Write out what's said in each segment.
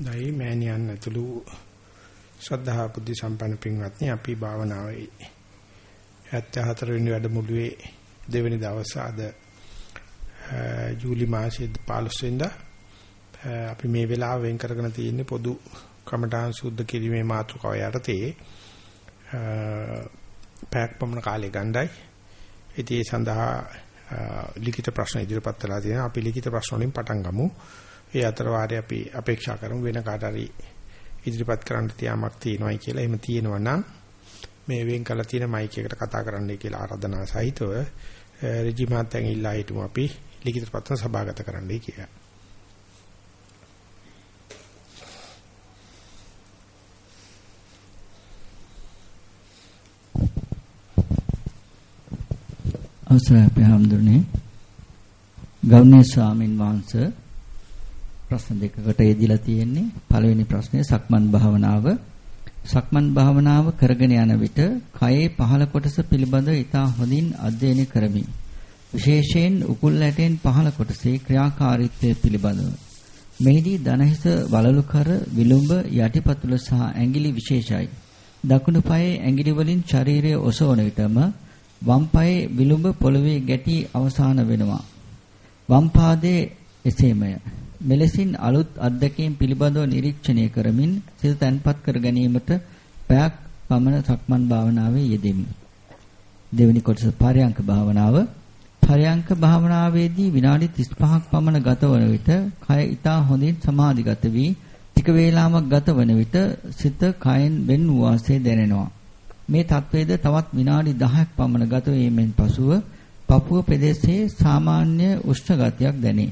දෛ මෑණියන් ඇතුළු ශ්‍රද්ධා බුද්ධ සම්පන්න පින්වත්නි අපි භාවනාවේ 74 වෙනි වැඩමුළුවේ දෙවෙනි දවස අද ජූලි මාසයේ 15 වෙනිදා අපි මේ වෙලාව වෙන් කරගෙන තියෙන්නේ පොදු කමඨාන් සුද්ධ කිරීමේ මාතෘකාව යටතේ පැයක් පමණ කාලය ගණ්ඩායි. ඉතින් ඒ සඳහා ලිඛිත ප්‍රශ්න ඉදිරිපත් කළා තියෙනවා. අපි ලිඛිත ප්‍රශ්න වලින් පටන් ගමු. ඒ අතර වාරේ අපි අපේක්ෂා කරමු වෙන කාට හරි ඉදිරිපත් කරන්න තියාමක් තියෙනවයි කියලා. එහෙම තියෙනවා නම් මේ වෙන් කළ තියෙන මයික් එකට කතා කරන්නයි කියලා ආරාධනා සහිතව රජි මහත්තයන් ඉල්ලා හිටමු අපි ලිඛිත පත්‍ර සභාගත කරන්නයි කියලා. අවසරයි අපේ හැමදෙරනේ ගෞරවනීය ස්වාමින් වහන්සේ ප්‍රශ්න දෙකකට යෙදිලා තියෙන්නේ පළවෙනි ප්‍රශ්නේ සක්මන් භාවනාව සක්මන් භාවනාව කරගෙන යන විට කයේ පහළ කොටස පිළිබඳව ඉතා හොඳින් අධ්‍යයනය කරමි විශේෂයෙන් උකුල් ඇටෙන් පහළ කොටසේ ක්‍රියාකාරීත්වය පිළිබඳව මෙහිදී දනහිස වලලු කර විලුඹ යටිපතුල සහ ඇඟිලි විශේෂයි දකුණු පායේ ඇඟිලි වලින් ශරීරය ඔසවන විටම වම් පායේ විලුඹ පොළවේ ගැටි අවසාන වෙනවා. වම් පාදයේ එසේමය. මෙලෙසින් අලුත් අත්දැකීම් පිළිබඳව නිරීක්ෂණය කරමින් සිත තැන්පත් කර ගැනීමට පැයක් පමණ සක්මන් භාවනාවේ යෙදෙමි. දෙවෙනි කොටස පරයන්ක භාවනාව. පරයන්ක භාවනාවේදී විනාඩි 35ක් පමණ ගතවන විට කය ඊටා හොඳින් සමාධිගත වී ටික වේලාවක් ගතවන විට සිත කයෙන් වෙන් වූ වාසේ දැනෙනවා. මේ තත්වයේද තවත් විනාඩි 10ක් පමණ ගත වීමෙන් පසුව පපුව ප්‍රදේශයේ සාමාන්‍ය උෂ්ණ ගතියක් දැනේ.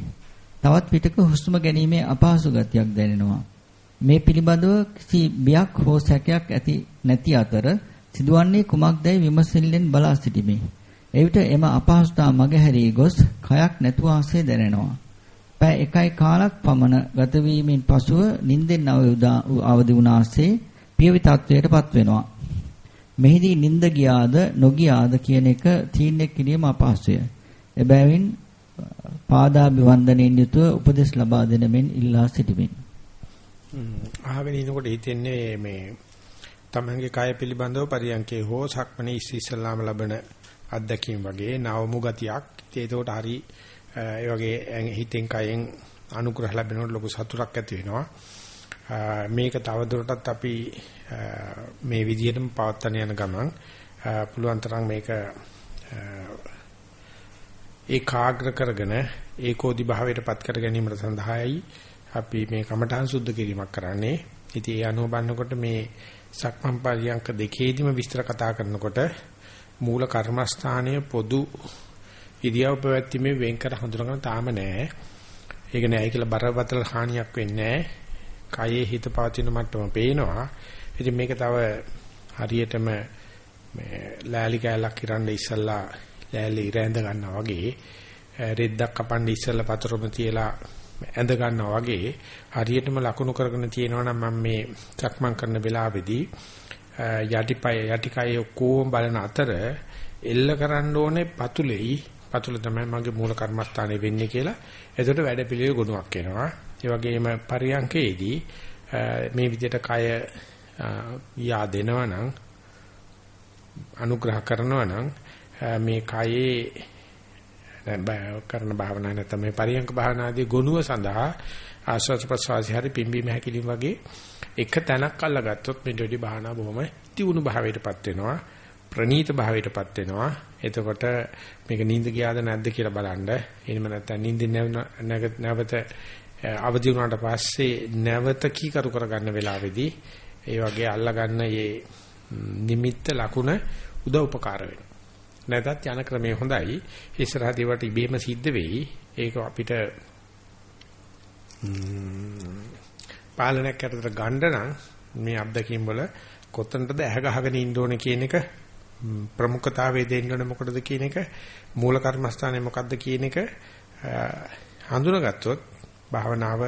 තවත් පිටක හුස්ම ගැනීමේ අපහසු ගතියක් දැනෙනවා. මේ පිළිබඳව කිසි බියක් හෝ සැකයක් ඇති නැති අතර සිදුවන්නේ කුමක්දයි විමසිල්ලෙන් බලා සිටිමි. එවිට එම අපහසුතාව මගහැරී ගොස් කයක් නැතුවාසේ දැනෙනවා. පැය එකයි කාලක් පමණ ගත වීමෙන් පසුව නිින්දෙන් අවදි වුණාසේ පියවි තත්වයටපත් වෙනවා. මෙහිදී නිନ୍ଦ ගියාද නොගියාද කියන එක තීරණය කිරීම අපහසුය. එබැවින් පාදාභිවන්දනයෙන් යුතුව උපදෙස් ලබා දෙන මෙන් ඉල්ලා සිටිමින්. අහගෙන ඉනකොට හිතෙන්නේ මේ තමන්ගේ කය පිළිබඳව පරියන්කේ හෝ සක්මනේ ඉස්සෙල්ලාම ලබන අත්දැකීම් වගේ නවමු ගතියක්. ඒකට හරි ඒ වගේ හිතෙන් කයෙන් අනුග්‍රහ ලැබෙනකොට ලොකු සතුටක් ඇති වෙනවා. මේක තවදුරටත් අපි මේ විදිහටම පවත්වාගෙන යන ගමන් පුළුවන් තරම් මේක ඒකාග්‍ර කරගෙන ඒකෝදි භාවයටපත් කර ගැනීමට සඳහායි අපි මේ කමඨාන් සුද්ධ කිරීමක් කරන්නේ. ඉතින් ඒ අනුව බලනකොට මේ සක්මන් පරියන්ක දෙකේදීම විස්තර කතා කරනකොට මූල කර්මස්ථානයේ පොදු ඉරියව් පැවැත්ීමේ වෙන් කර හඳුනගන්න තාම නැහැ. ඒක නෑ කියලා බරපතල හානියක් වෙන්නේ නැහැ. කයේ හිත පවතින මට්ටම පේනවා. ඉතින් මේක තව හරියටම මේ ලෑලි කෑල්ලක් ඉරන්න ඉස්සල්ලා ලෑලි ඉර ඇඳ ගන්නවා වගේ රෙද්දක් කපන්න ඉස්සල්ලා පතරොම තියලා ඇඳ ගන්නවා වගේ හරියටම ලකුණු කරගෙන තියෙනවා නම් මම මේ සක්මන් කරන වෙලාවේදී යටිපය යටිකය ඔක්කොම බලන අතර එල්ල කරන්න ඕනේ පතුලෙයි. පතුල තමයි මගේ මූල කර්මස්ථානේ වෙන්නේ කියලා. එතකොට වැඩ පිළිවෙල ගුණයක් එනවා. ඒ වගේම පරියංකේදී මේ විදිහට කය යා දෙනවා නම් අනුග්‍රහ කරනවා නම් මේ කයේ කරන භාවනා නැත්නම් මේ පරියංක භාවනාදී ගුණුව සඳහා ආශ්වාස ප්‍රශ්වාසය හරි පිම්බීම හැකිලිම වගේ එක තැනක් අල්ලගත්තොත් මේ දෙවි භාවනා බොහොම තියුණු භාවයටපත් වෙනවා ප්‍රනීත භාවයටපත් වෙනවා එතකොට මේක නිින්ද ගියාද නැද්ද කියලා බලන්න එහෙම නැත්නම් නිින්ද නැවත අවදි වුණාට පස්සේ නැවත කීකරු කරගන්න වෙලාවේදී ඒ වගේ අල්ලගන්න මේ නිමිත්ත ලකුණ උදව් උපකාර වෙනවා. නැතත් යන ක්‍රමය හොඳයි. ඉස්සරහදී වට ඉබේම සිද්ධ වෙයි. ඒක අපිට පාලනයක් යටතට ගන්න නම් මේ අත්දැකීම් වල කොතනටද ඇහ ගහගෙන ඉන්න ඕනේ කියන එක ප්‍රමුඛතාවයේ දෙන්න ඕනේ මොකටද කියන එක මූල කර්මස්ථානේ මොකද්ද කියන එක හඳුනාගත්තොත් භාවනාව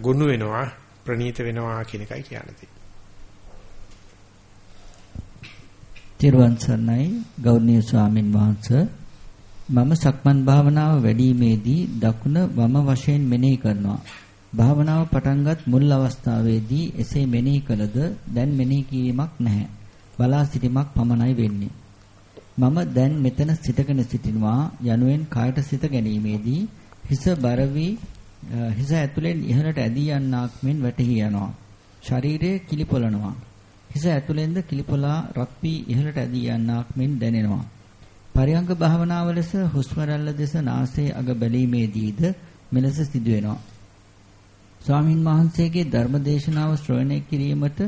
ගුණ වෙනවා ප්‍රනීත වෙනවා කියන එකයි කියන්නේ. තිරුවන් සරණයි ගෞරවනීය ස්වාමින් වහන්සේ මම සක්මන් භාවනාව වැඩිීමේදී දකුණ වම වශයෙන් මෙනෙහි කරනවා භාවනාව පටන්ගත් මුල් අවස්ථාවේදී එසේ මෙනෙහි කළද දැන් මෙනෙහි කිරීමක් නැහැ. බලා සිටීමක් පමණයි වෙන්නේ. මම දැන් මෙතන සිටගෙන සිටිනවා යනුවෙන් කායට සිත ගැනීමේදී හිස බර වී හිස ඇතුලෙන් ඉහළට ඇදී යන්නක් මෙන් වැටහි යනවා. ශරීරය කිලිපොළනවා. හිස ඇතුලෙන්ද කිලිපොලා රත් වී ඉහළට ඇදී යන්නක් මෙන් දැනෙනවා. පරියංග භාවනාව ලෙස හුස්ම රැල්ල දෙස නාසයේ අග බැලීමේදීද මෙලෙස සිදුවෙනවා. ස්වාමින් වහන්සේගේ ධර්ම දේශනාව ශ්‍රවණය කිරීමට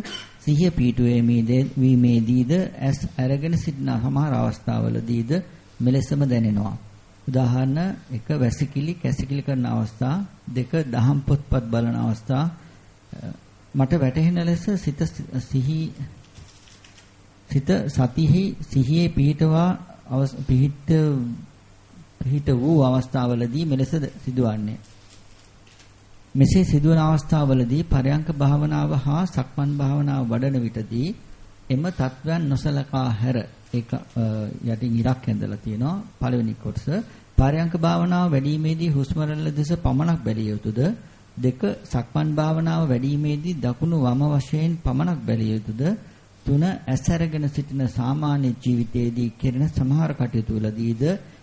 සිහිය පිටුවීමේදීද ඇස් අරගෙන සිටින සමහර අවස්ථාවලදීද මෙලෙසම දැනෙනවා. උදාහරණ එක වැසිකිලි කැසිකිලි කරන අවස්ථා දෙක දහම් පොත්පත් බලන අවස්ථා මට වැටහෙන ලෙස සිත සිහි සිත සතිහි සිහියේ පිහිටවා පිහිට පිහිට වූ අවස්ථාවලදී මෙලෙස සිදුවන්නේ. මෙසේ සිදුවන අවස්ථාවලදී පරයන්ක භාවනාව හා සක්මන් භාවනාව වඩන විටදී එම තත්වයන් නොසලකා හැර ඒක යටින් ඉරක් ඇඳලා තියෙනවා. පළවෙනි කොටස පරයන්ක භාවනාව වැඩිීමේදී හුස්ම රැල්ල දෙස පමණක් බැලිය යුතුද? දෙක සක්මන් භාවනාව වැඩිීමේදී දකුණු වම වශයෙන් පමණක් බැලිය යුතුද? තුන ඇස් අරගෙන සිටින සාමාන්‍ය ජීවිතයේදී කෙරෙන සමහර කටයුතු වලදීද?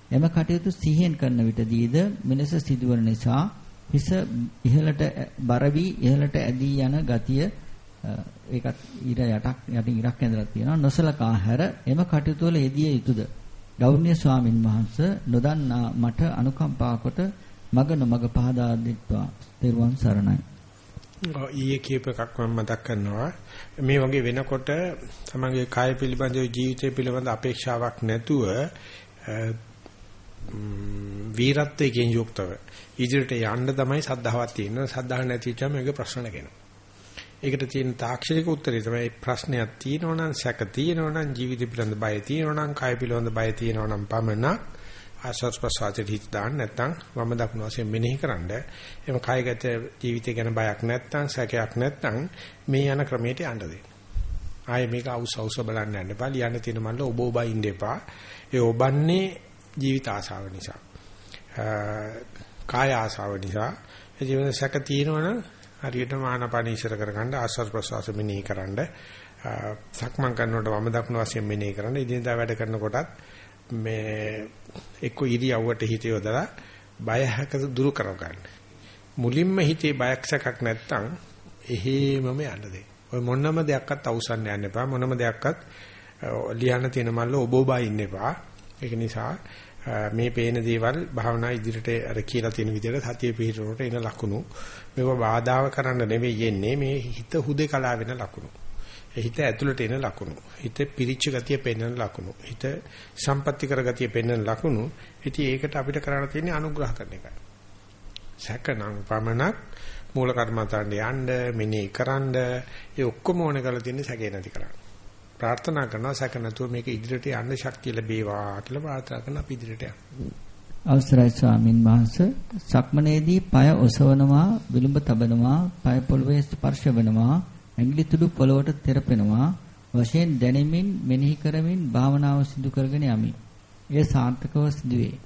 එම කටයුතු සිහියෙන් කරන විටදීද? මෙලෙස සිදුවන නිසා හිස ඉහළට බර වී ඉහළට ඇදී යන ගතිය ඒකත් ඉර යටක් යටින් ඉරක් ඇඳලා තියෙනවා. නොසලකා හැර එම කටයුතු වල යෙදිය යුතුයද ගෞරවනීය ස්වාමින් වහන්සේ නොදන්නා මට අනුකම්පා කොට මග නොමග පහදා දෙත්වා තෙරුවන් සරණයි ඊයේ කියප එකක් මම මතක් කරනවා මේ වගේ වෙනකොට තමන්ගේ කාය පිළිබඳව ජීවිතය පිළිබඳ අපේක්ෂාවක් නැතුව වීරත්වයෙන් යුක්තව ඉදිරියට යන්න තමයි සද්ධාවක් තියෙනවා. සද්ධාහ නැති වෙච්චාම මේක ප්‍රශ්න නැගෙනවා. ඒකට තියෙන තාක්ෂණික උත්තරේ තමයි ප්‍රශ්නයක් තියෙනවා නම් සැක තියෙනවා නම් ජීවිත පිළිබඳ බය තියෙනවා නම් කාය පිළිබඳ බය තියෙනවා නම් පමණක් ආස්වාස් ප්‍රසආතේ හිත දාන්න නැත්නම් වම දකුණු වශයෙන් මෙනෙහි කරන්න. එම කායගත ජීවිතය ගැන බයක් නැත්නම් සැකයක් නැත්නම් මේ යන ක්‍රමයට යන්න දෙන්න. ආයේ මේක අවුස් අවුස් බලන්න යන්න එපා. ලියන්න තියෙන මල්ල ඔබ ඔබයි ඉන්න එපා. ඒ ඔබන්නේ ජීවිත ආසාව නිසා. කාය ආසාව නිසා ඒ ජීවන සැක තියෙනවනම් හරියට මානපාන ඉස්සර කරගන්න ආස්වාද ප්‍රසවාස මෙනෙහි කරන්න සක්මන් කරනකොට වම දකුණු වශයෙන් මෙනෙහි කරන්න ඉදින්දා වැඩ කරනකොටත් මේ එක්ක ඉරියව්වට හිත යොදලා බය හැක දුරු කරගන්න. මුලින්ම හිතේ බයක් සැකක් නැත්තම් එහෙමම යන්න දෙන්න ඔය මොනම දෙයක්වත් අවසන් යන්න එපා. මොනම දෙයක්වත් ලියන්න තියෙන මල්ල ඔබ ඔබා ඉන්න එපා. ඒක නිසා මේ පේන දේවල් භාවනා ඉදිරියට අර කියලා තියෙන විදිහට සතිය පිහිටුනට එන ලකුණු. මේව බාධාව කරන්න නෙවෙයි යන්නේ මේ හිත හුදේකලා වෙන ලකුණු. හිත ඇතුළට එන ලකුණු හිත පිරිච්ච ගතිය පෙන්වන ලකුණු හිත සම්පත්‍ති කර ගතිය පෙන්වන ලකුණු ඉතින් ඒකට අපිට කරන්න තියෙන්නේ අනුග්‍රහ කරන එකයි සැකනම් පමණක් මූල කර්මතාන්ට යන්න මෙනෙහි කරන්න ඒ ඔක්කොම ඕන කරලා තියෙන්නේ සැකේ නැති කරන්න ප්‍රාර්ථනා කරනවා සැක නැතුව මේක ඉදිරියට යන්න ශක්තිය ලැබේවා කියලා ප්‍රාර්ථනා කරන අපි ඉදිරියට යමු. අවසරයි ස්වාමින් වහන්සේ සක්මනේදී পায় ඔසවනවා විලුඹ තබනවා পায় පොළවේ ස්පර්ශ වෙනවා ඇඟිලි තුඩු පොළවට තෙරපෙනවා වශයෙන් දැනෙමින් මෙනෙහි කරමින් භාවනාව සිදු කරගෙන යමි. එය සාර්ථකව සිදුවේ.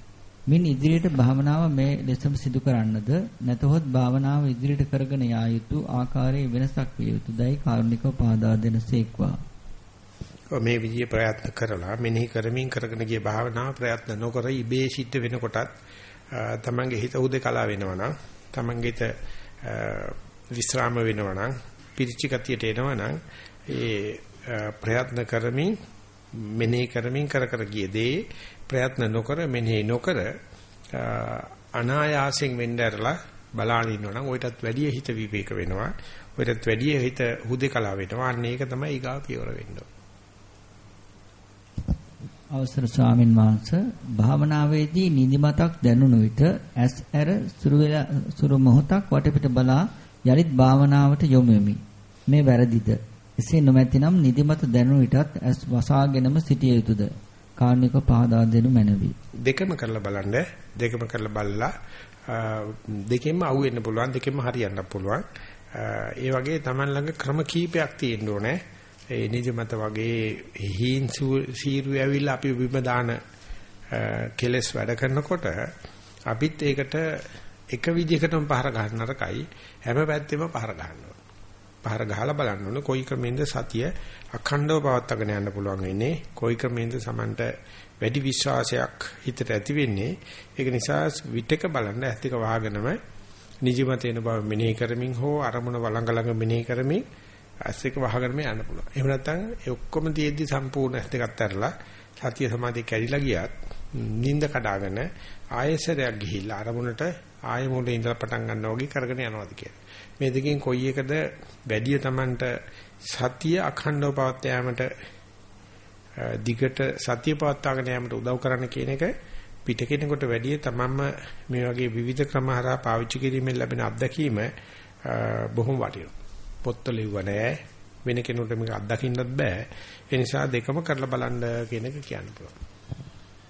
මින් ඉදිරියට භාවනාව මේ ලෙසම සිදු කරන්නද නැතහොත් භාවනාව ඉදිරියට කරගෙන යා යුතු ආකාරයේ වෙනසක් විය යුතුදයි කාරුණිකව පහදා දෙනසේක්වා. මේ විදිහේ ප්‍රයත්න කරලා මෙනෙහි කරමින් කරගෙන ගිය භාවනාව ප්‍රයත්න නොකර ඉබේ සිද්ධ වෙනකොටත් තමන්ගේ හිත උදේකලා වෙනවනම් තමන්ගේ හිත විස්්‍රාම වෙනවනම් පිරිචි ගතියට එනවනම් ඒ ප්‍රයත්න කරමින් මෙනෙහි කරමින් කර කර ගිය දේ ප්‍රයත්න නොකර මෙනෙහි නොකර අනායාසයෙන් වෙන්න ඇරලා බලාගෙන ඉන්නවනම් ඔයිටත් වැඩිය හිත විවේක වෙනවා. ඔයිටත් වැඩිය හිත හුදේකලා වෙනවා. අන්න ඒක තමයි ඊගා පියවර වෙන්නේ අවසර ස්වාමින් වහන්සේ භාවනාවේදී නිදිමතක් දැනුණු විට ඇස් ඇර සුරු වෙලා සුරු මොහොතක් වටපිට බලා යලිත් භාවනාවට යොමු වෙමි. මේ වැරදිද? එසේ නොමැතිනම් නිදිමත දැනුණු විටත් ඇස් වසාගෙනම සිටිය යුතුයද? කාර්නික පහදා දෙනු මැනවි. දෙකම කරලා බලන්න. දෙකම කරලා බලලා දෙකෙන්ම අහුවෙන්න පුළුවන් දෙකෙන්ම හරියන්න පුළුවන්. ඒ වගේ Taman ළඟ ක්‍රම කීපයක් තියෙන්න ඕනේ. ඒ නිදිමත වගේ හීන් සීරු ඇවිල්ලා අපි බිම දාන කෙලස් වැඩ කරනකොට අපිත් ඒකට එක විදිහකටම පහර ගන්න නරකයි හැම පැත්තෙම පහර ගන්නවා. පහර ගහලා බලන්න ඕනේ කොයි ක්‍රමෙන්ද සතිය අඛණ්ඩව පවත්වාගෙන යන්න පුළුවන් වෙන්නේ කොයි ක්‍රමෙන්ද Tamanට වැඩි විශ්වාසයක් හිතට ඇති වෙන්නේ ඒක නිසා විතක බලන්න ඇත්තක වහගෙනම නිදිමත එන බව මෙනෙහි කරමින් හෝ අරමුණ වළංග ළඟ මෙනෙහි කරමින් ඇස් එක වහගෙනම යන්න පුළුවන්. එහෙම නැත්නම් ඒ ඔක්කොම තියෙද්දි සම්පූර්ණ ඇස් දෙකත් ඇරලා සතිය සමාධිය කැඩිලා ගියත් නිින්ද කඩාගෙන ආයෙසරයක් ගිහිල්ලා අරමුණට ආයෙ මොලේ ඉඳලා පටන් ගන්නවා වගේ කරගෙන යනවාද කියලා. මේ දෙකෙන් කොයි එකද වැඩි Tamanට සතිය අඛණ්ඩව පවත් යාමට දිගට සතිය පවත්වාගෙන යාමට උදව් කරන්න කියන එක පිට කෙනෙකුට වැඩිය තමන්ම මේ වගේ විවිධ ක්‍රම හරහා පාවිච්චි කිරීමෙන් ලැබෙන අත්දැකීම බොහොම වටිනවා. පොත්ත ලිව්ව නෑ වෙන කෙනෙකුට මේක අත්දකින්නත් බෑ. ඒ නිසා දෙකම කරලා බලන්න කියන එක කියන්න පුළුවන්.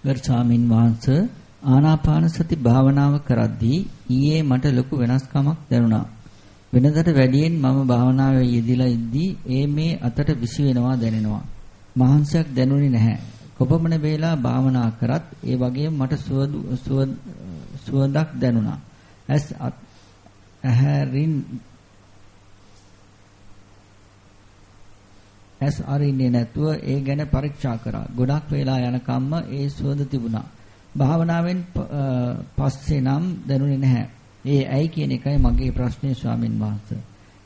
ගරු ස්වාමින් වහන්සේ ආනාපාන සති භාවනාව කරද්දී ඊයේ මට ලොකු වෙනස්කමක් දැනුණා. වෙනදට වැඩියෙන් මම භාවනාවේ යෙදিলা ඉද්දී ඒ මේ අතට විසි වෙනවා දැනෙනවා. මහන්සියක් දැනුනේ නැහැ. කොපමණ වේලා භාවනා කරත් ඒ වගේම මට සුවඳක් දැනුණා. ඇස් ඇහැරින් ඇස් අරින්නේ නැතුව ඒ ගැන පරීක්ෂා කරා. ගොඩක් වෙලා යනකම්ම ඒ සුවඳ තිබුණා. භාවනාවෙන් පස්සේ නම් දැනුනේ නැහැ. ඒ ඇයි කියන එකයි මගේ ප්‍රශ්නේ ස්වාමින් වහන්සේ.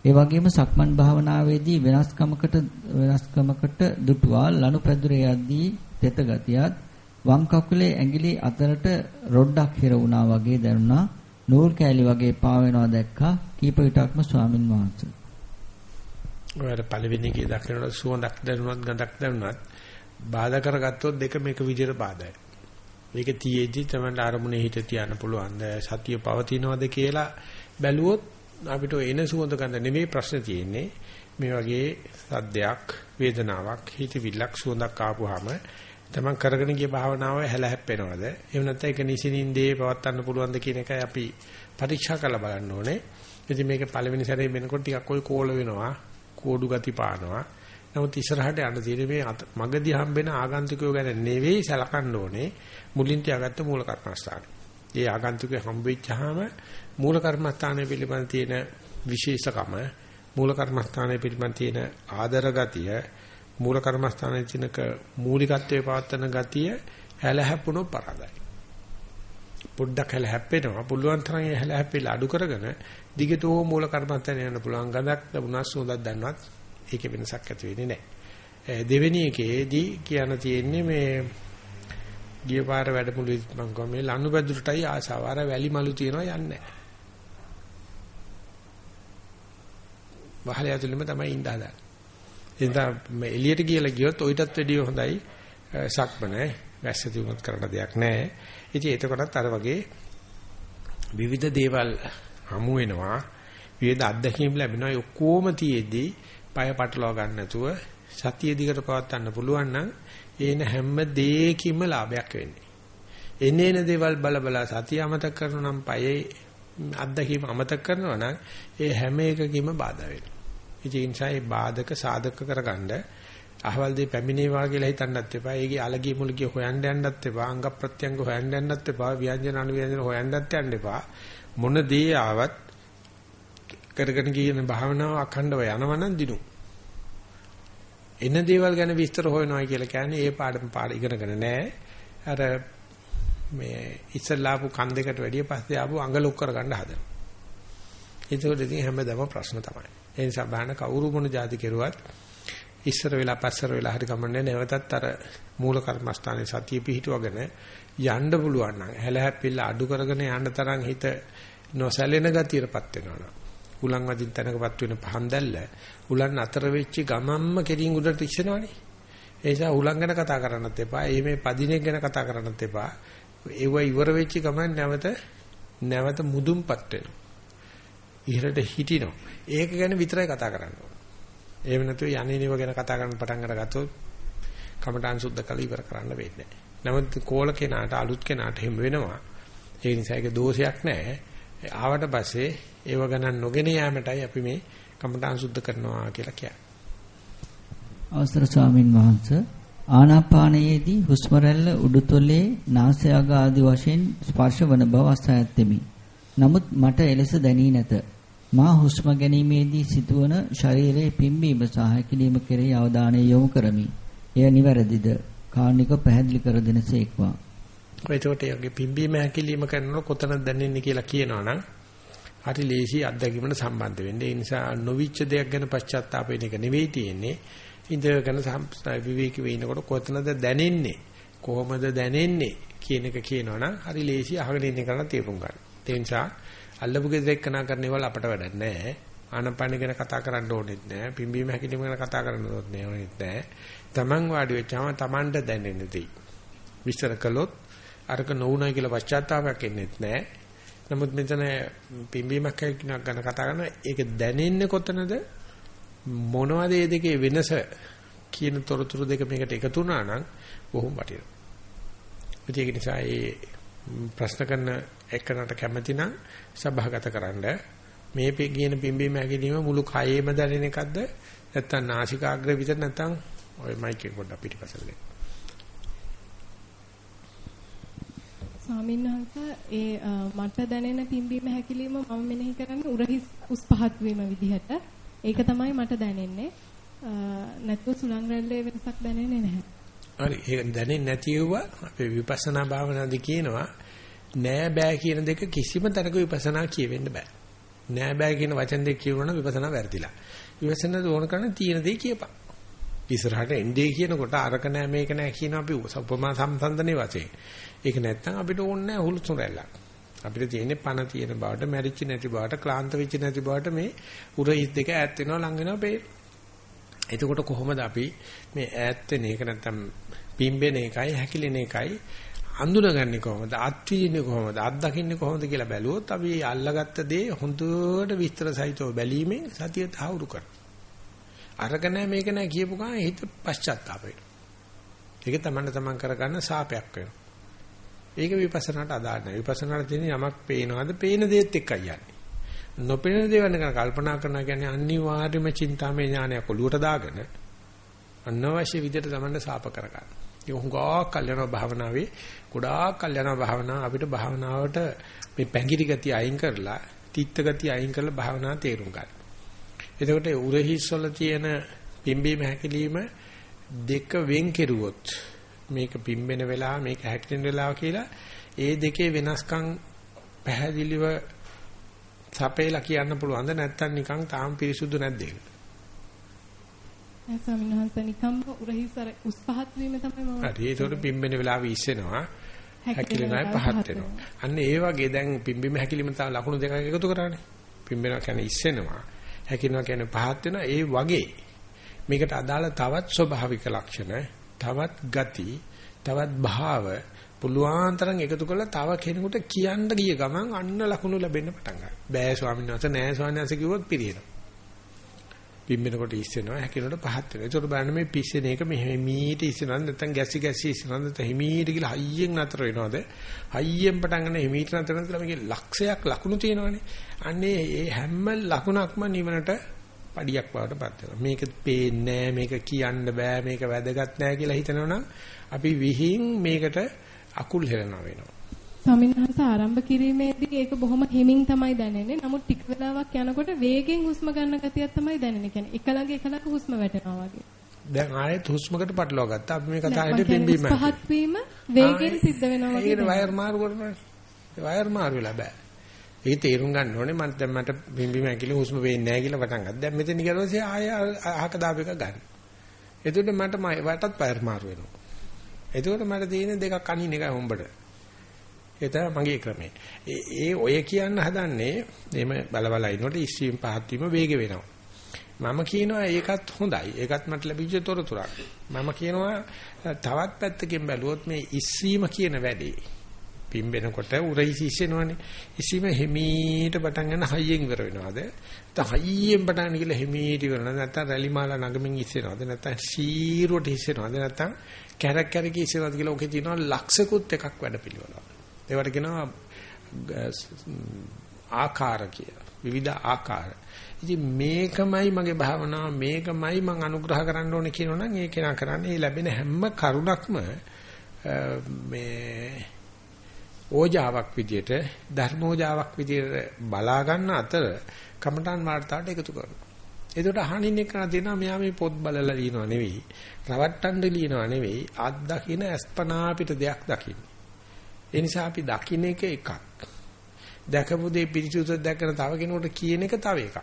ඒ වගේම සක්මන් භාවනාවේදී වෙනස්කමකට වෙනස්කමකට දුටුවා ලනු පැදුරේ යද්දී තෙත ගතියත් වම් කකුලේ ඇඟිලි අතරට රොඩක් හිර වුණා වගේ දැනුණා. නූල් කෑලි වගේ පාවෙනවා දැක්කා. කීප විටක්ම ස්වාමින් වහන්සේ. ඔයාලා පළවෙනි එකේ දකිනකොට සුවඳක් දැනුණත් ගඳක් දැනුණත් බාධා කරගත්තොත් දෙක මේක විදිහට බාධායි. මේක තියේදී තමයි අරමුණේ හිත තියන්න පුළුවන්ද සතිය පවතිනවද කියලා බැලුවොත් අපිට එන සුවඳ ගඳ නෙමෙයි ප්‍රශ්නේ තියෙන්නේ. මේ වගේ සද්දයක් වේදනාවක් හිතවිල්ලක් සුවඳක් ආපුවාම තමන් කරගෙන ගිය භාවනාව හැලහැප්පෙනවද? එහෙම නැත්නම් ඒක නිසිනින්දේ පවත්වන්න පුළුවන්ද කියන එකයි අපි පරීක්ෂා කරලා බලන්න ඕනේ. ඉතින් මේක පළවෙනි සැරේ වෙනකොට ටිකක් ඔය කෝල වෙනවා. කෝඩු ගති පානවා. නමුත් ඉස්සරහට යන්න තියෙන්නේ මේ මගදී හම්බෙන ආගන්තුකයෝ ගැන නෙවෙයි සලකන්න ඕනේ මුලින් තියාගත්ත මූල කර්මස්ථානේ. ඒ ආගන්තුකේ හම්බෙච්චාම මූල කර්මස්ථානයේ පිළිබඳ තියෙන විශේෂකම මූල කර්මස්ථානයේ පිළිබඳ තියෙන ආදර ගතිය මූල කර්මස්ථානයේ තියෙනක මූලිකත්වයේ පවත්තන ගතිය හැලහැප්පුණු පරදයි. පොඩ්ඩක් හැලහැප්පෙනවා පුළුවන් තරම් හැලහැප්පිලා අඩු කරගෙන දිගටම මූල කර්මස්ථානය යන්න පුළුවන් ගඳක් ලැබුණා සුවඳක් දැනවත් ඒකේ වෙනසක් ඇති වෙන්නේ නැහැ. දෙවෙනි එකේදී කියන්න තියෙන්නේ මේ ගිය පාර වැඩමුළුවේ මම ගම මේ ලනු බැදුරටයි ආසාව. අර වැලි මලු තියනවා යන්නේ නැහැ. වහල ඇතුළෙම තමයි ඉඳ හදන්නේ. එතන එළියට ගියලා ගියොත් ඔయితත් වැඩිය හොඳයි සක්මන වැස්ස තිබුණත් කරන්න දෙයක් නැහැ. ඉතින් එතකොටත් අර වගේ විවිධ දේවල් හමු වෙනවා විවිධ අත්දැකීම් ලැබෙනවා ඒ ඔක්කොම තියේදී পায় පටලවා ගන්න නැතුව සතිය දිගට පවත්වන්න පුළුවන් නම් ඒන හැම දෙයකින්ම ලාභයක් වෙන්නේ. එනේන දේවල් බල බල සතිය අමතක කරනවා නම් পায়ේ අත්දැකීම් අමතක කරනවා නම් ඒ හැම එකකින්ම බාධා වෙනවා. ඒ නිසා ඒ බාධක සාධක කරගන්න අහවල දේ පැමිණේවා කියලා හිතන්නත් එපා. ඒකේ අලගිය මුලගිය හොයන්න යන්නත් එපා. අංග ප්‍රත්‍යංග හොයන්න යන්නත් එපා. ව්‍යංජන අනුව්‍යංජන හොයන්නත් යන්න එපා. මොන දේ ආවත් කරගෙන කියන භාවනාව අඛණ්ඩව යනවනම් දිනු. එන දේවල් ගැන විස්තර හොයනවා කියලා කියන්නේ ඒ පාඩම පාඩ ඉගෙනගෙන නැහැ. අර මේ ඉස්සලාපු කන් දෙකට වැඩිය පස්සේ ආපු අඟ ලොක් කරගන්න හදනවා. ඒකෝද ඉතින් හැමදාම ප්‍රශ්න තමයි. ඒ නිසා බාහන කවුරු මොන જાති කෙරුවත් ඉස්සර වෙලා පස්සර වෙලා හරි ගමන්නේ නැවතත් අර මූල කර්මස්ථානයේ සතිය පිහිටුවගෙන යන්න පුළුවන් නම් හැලහැප්පිල්ල අඩු කරගෙන යන්න තරම් හිත නොසැලෙන ගතියටපත් වෙනවා. උලන් වදින් තැනකපත් වෙන පහන් දැල්ල උලන් අතර වෙච්ච ගමම්ම කෙලින් උඩට ඉස්සෙනවනේ. ඒ නිසා උලන් ගැන කතා කරන්නත් එපා. ඒ මේ පදිනේ ගැන කතා කරන්නත් එපා. ඒව ඉවර වෙච්ච ගමන් නැවත නැවත මුදුන්පත් වෙනවා. ඉහළට හිටිනවා. ඒක ගැන විතරයි කතා කරන්න ඕන. එහෙම නැතුව යන්නේනව ගැන කතා කරන්න පටන් අරගත්තොත් කමඨාන් සුද්ධ කළ ඉවර කරන්න වෙන්නේ නැහැ. නමුත් කෝල කෙනාට අලුත් කෙනාට හැම වෙනවා. ඒ නිසා ඒක දෝෂයක් නැහැ. ආවට පස්සේ ඒව ගණන් නොගෙන යෑමටයි අපි මේ කමඨාන් සුද්ධ කරනවා කියලා කියන්නේ. අවසර ස්වාමින් වහන්සේ ආනාපානයේදී හුස්ම රැල්ල උඩුතොලේ නාසය අග ආදී වශයෙන් ස්පර්ශ වන බව අසයත්ෙමි. නමුත් මට එලෙස දැනී නැත. මා හුස්ම ගැනීමේදී සිදුවන ශරීරයේ පිම්බීම සහ හැකිලිම කෙරෙහි අවධානය යොමු කරමි. එය නිවැරදිද? කාර්නික පැහැදිලි කර දෙනසේක්වා. එතකොට යගේ පිම්බීම හැකිලිම කරනකොට කොතනද දැනෙන්නේ කියලා කියනවනම් හරි ලේසි අත්දැකීමකට සම්බන්ධ වෙන්නේ. ඒ නිසා නොවිච්ච දෙයක් ගැන පශ්චාත්තාප වෙන එක නෙවෙයි තියෙන්නේ. ඉඳගෙන විවේකී වෙනකොට කොතනද දැනෙන්නේ? කොහොමද දැනෙන්නේ කියන එක කියනවනම් හරි ලේසි අහගෙන ඉන්න කෙනා තේරුම් ගන්න. ඒ නිසා අල්ලපු ගෙදර එක්කනා කරන ඒවල් අපට වැඩක් නැහැ. ආනපන ගැන කතා කරන්න ඕනෙත් නැහැ. පිම්බීම හැකිලිම ගැන කතා කරන්න ඕනෙත් නැහැ. Taman වාඩි වෙච්චාම Tamanට දැනෙන දේ. විස්තර කළොත් අරක නොවුනයි කියලා පශ්චාත්තාවයක් එන්නේත් නැහැ. නමුත් මෙතන පිම්බීමක් හැකිලිමක් ගැන කතා කරන ඒක දැනෙන්නේ කොතනද? මොනවද මේ දෙකේ වෙනස කියන තොරතුරු දෙක මේකට එකතු වුණා නම් බොහොම වටිනවා. ඒක නිසා ඒ ප්‍රශ්න කරන එකනට කැමති නම් සභාගත කරන්න මේ කියන පිම්බීම හැකිලිම මුළු කයෙම දැනෙන එකක්ද නැත්නම් නාසිකාග්‍රය විතර නැත්නම් ඔය මයික් එක පොඩ්ඩක් පිටිපස්සට දෙන්න. ස්වාමීන් වහන්සේ ඒ මට දැනෙන පිම්බීම හැකිලිම මම මෙනෙහි කරන්නේ උරහිස් උස් පහත් වීම විදිහට. ඒක තමයි මට දැනෙන්නේ. නැත්නම් සුලං රැල්ලේ වෙනසක් දැනෙන්නේ නැහැ. හරි ඒක දැනෙන්නේ නැතිව අපේ විපස්සනා භාවනාදී කියනවා නෑ බෑ කියන දෙක කිසිම තැනක විපස්සනා කියවෙන්න බෑ. නෑ බෑ කියන වචන දෙක කියවන විපස්සනා වැරදිලා. විපස්සනා ඕන කරන තියෙන දේ කියපන්. ඉස්සරහට එන්නේ කියනකොට අරක නෑ මේක නෑ කියන අපි උපමා සම්සන්දනේ වශයෙන්. ඒක නැත්තම් අපිට ඕනේ නෑ හුලුසුන් රැල්ලක්. අපිට තියෙන්නේ පණ තියෙන බවට, මැරිච්ච නැති බවට, ක්ලාන්ත වෙච්ච නැති බවට මේ උරහිස් දෙක ඈත් වෙනවා ලඟ වෙනවා පේ. එතකොට කොහොමද අපි මේ ඈත් වෙන එක නැත්තම් පිම්බෙන එකයි හැකිලෙන එකයි අඳුනගන්නේ කොහොමද අත්විඳින්නේ කොහොමද අත්දකින්නේ කොහොමද කියලා බැලුවොත් අපි අල්ලගත්ත දේ හොඳට විස්තර සහිතව බැලීමෙන් සතිය තහවුරු කරනවා. අරක නැහැ මේක නැහැ කියපු ගමන් හිත පශ්චාත්තාප වෙනවා. ඒක තමන්න තමන් කරගන්න සාපයක් වෙනවා. ඒක විපස්සනාට අදාළ නැහැ. විපස්සනාට තියෙන යමක් පේනවාද පේන දේත් එක්කයි යන්නේ. නොපෙනෙන දේවල් ගැන කල්පනා කරනවා කියන්නේ අනිවාර්යම චින්තාමය ඥානයක් ඔලුවට දාගෙන අනවශ්‍ය විදිහට තමන්න සාප කරගන්න. ඒ හුඟක් කල්යනා භාවනාවේ ගොඩාක් කල්යනා භාවනාව අපිට භාවනාවට මේ පැංගිරි ගතිය අයින් කරලා තිත්ත ගතිය අයින් කරලා භාවනාව තේරුම් ගන්න. එතකොට උරහිස් වල තියෙන පිම්බීම හැකිලිම දෙක වෙන් කෙරුවොත් මේක පිම්බෙන වෙලාව මේක හැකිලෙන වෙලාව කියලා ඒ දෙකේ වෙනස්කම් පැහැදිලිව සපේලා කියන්න පුළුවන්ද? නැත්නම් නිකන් තාම පිරිසුදු නැද්ද ඒක? ස්වාමීන් වහන්සේ නිකම්ම උරහිස් අර උස් පහත් වීම තමයි මම හරි. ඒතකොට පිම්බෙන වෙලාවෙ ඉස්සෙනවා. හැකිලෙනයි පහත් වෙනවා. අන්න ඒ වගේ දැන් පිම්බෙම හැකිලිම තව ලකුණු දෙකක් එකතු කරානේ. පිම්බෙනවා කියන්නේ ඉස්සෙනවා හැකිලෙනවා කියන්නේ පහත් වෙනවා. ඒ වගේ මේකට අදාළ තවත් ස්වභාවික ලක්ෂණ තවත් ගති තවත් භාව පුළුවන් තරම් එකතු කරලා තව කෙනෙකුට කියන්න ගිය ගමන් අන්න ලකුණු ලැබෙන්න පටන් ගන්නවා. බෑ ස්වාමීන් වහන්සේ නෑ ස්වාමීන් වහන්සේ කිව්වොත් පිරියෙනවා පිම්බෙනකොට ඉස්සෙනවා හැකිනකොට පහත් වෙනවා. ඒකට බලන්න මේ පිස්සෙන එක මෙහෙම මීට ඉස්සෙනවද නැත්නම් ගැසි ගැසි ඉස්සෙනවද නැත්නම් හිමීට කියලා හයියෙන් නතර වෙනවද? හයියෙන් පටන් ගන්න හිමීට නතර වෙනද මේකේ ලක්ෂයක් ලකුණු තියෙනවනේ. අන්නේ මේ හැම ලකුණක්ම නිවනට පඩියක් බවට පත් වෙනවා. මේක පේන්නේ මේක කියන්න බෑ මේක වැදගත් නෑ කියලා හිතනවනම් අපි විහිං මේකට අකුල් හෙලනවා වෙනවා. ස්වාමීන් වහන්සේ ආරම්භ කිරීමේදී ඒක බොහොම හිමින් තමයි දැනෙන්නේ. නමුත් ටික වෙලාවක් යනකොට වේගෙන් හුස්ම ගන්න ගතියක් තමයි දැනෙන්නේ. කියන්නේ එකලඟ එකලඟ හුස්ම වැටෙනවා වගේ. දැන් ආයෙත් හුස්මකට පටලවා ගත්තා. අපි මේ කතා කරන්නේ පිම්බීම. පහත් වීම වේගෙන් සිද්ධ වෙනවා වගේ. ඒකට වයර් මාරු කරනවා. වයර් මාරු වෙලා බෑ. ඒක තේරුම් ගන්න ඕනේ මම දැන් මට පිම්බීම ඇකිලි හුස්ම වෙන්නේ නැහැ කියලා පටන් ගත්තා. දැන් මෙතන ගියරෝසේ ආයෙ අහක දාප එක ගන්න. එතකොට මට වටත් වයර් මාරු වෙනවා. එතකොට මට තියෙන දෙකක් අනින් එකයි හොම්බට. ඒ තමයි මගේ ක්‍රමය. ඒ ඔය කියන්න හදන්නේ එහෙම බල බල ඉන්නකොට ඉස්සීම් පහත් වීම වේග වෙනවා. මම කියනවා ඒකත් හොඳයි. ඒකත් මට ලැබිච්ච තොරතුරක්. මම කියනවා තවත් පැත්තකින් බැලුවොත් මේ ඉස්සීම කියන වැඩේ පිම්බෙනකොට උරයිසි ඉස්සෙනවනේ. ඉස්සීම හිමීට පටන් ගන්න හයියෙන් ඉවර වෙනවද? නැත්නම් හයියෙන් පටන් ගන්න කියලා හිමීට ඉවර වෙනවද? නැත්නම් රැලිමාලා නගමින් ඉස්සෙනවද? නැත්නම් සීරුවට ඉස්සෙනවද? නැත්නම් කැරක් කැරක ඉස්සෙනවද කියලා ඔකේ තියෙනවා ලක්ෂකුත් එකක් වැඩ පිළිවෙලක්. ඒවට කියනවා ආකාර කියලා. විවිධ ආකාර. ඉතින් මේකමයි මගේ භාවනාව මේකමයි මම අනුග්‍රහ කරන්න ඕනේ කියනවනම් ඒ කෙනා කරන්නේ ඒ ලැබෙන හැම කරුණක්ම මේ ඕජාවක් විදියට ධර්මෝජාවක් විදියට බලා ගන්න අතර කමඨාන් වාර්තාවට එකතු කරනවා. එතකොට අහනින් එක තියෙනවා මෙයා මේ පොත් බලලා ලියනවා නෙවෙයි. රවට්ටන්න ලියනවා නෙවෙයි. අත් දකින්න අස්පනා පිට දෙයක් දකින්න. ඒ නිසා අපි දකින්න එක එකක්. දැකපු දේ පිරිසුදු දැකන තව කෙනෙකුට කියන එක තව එකක්.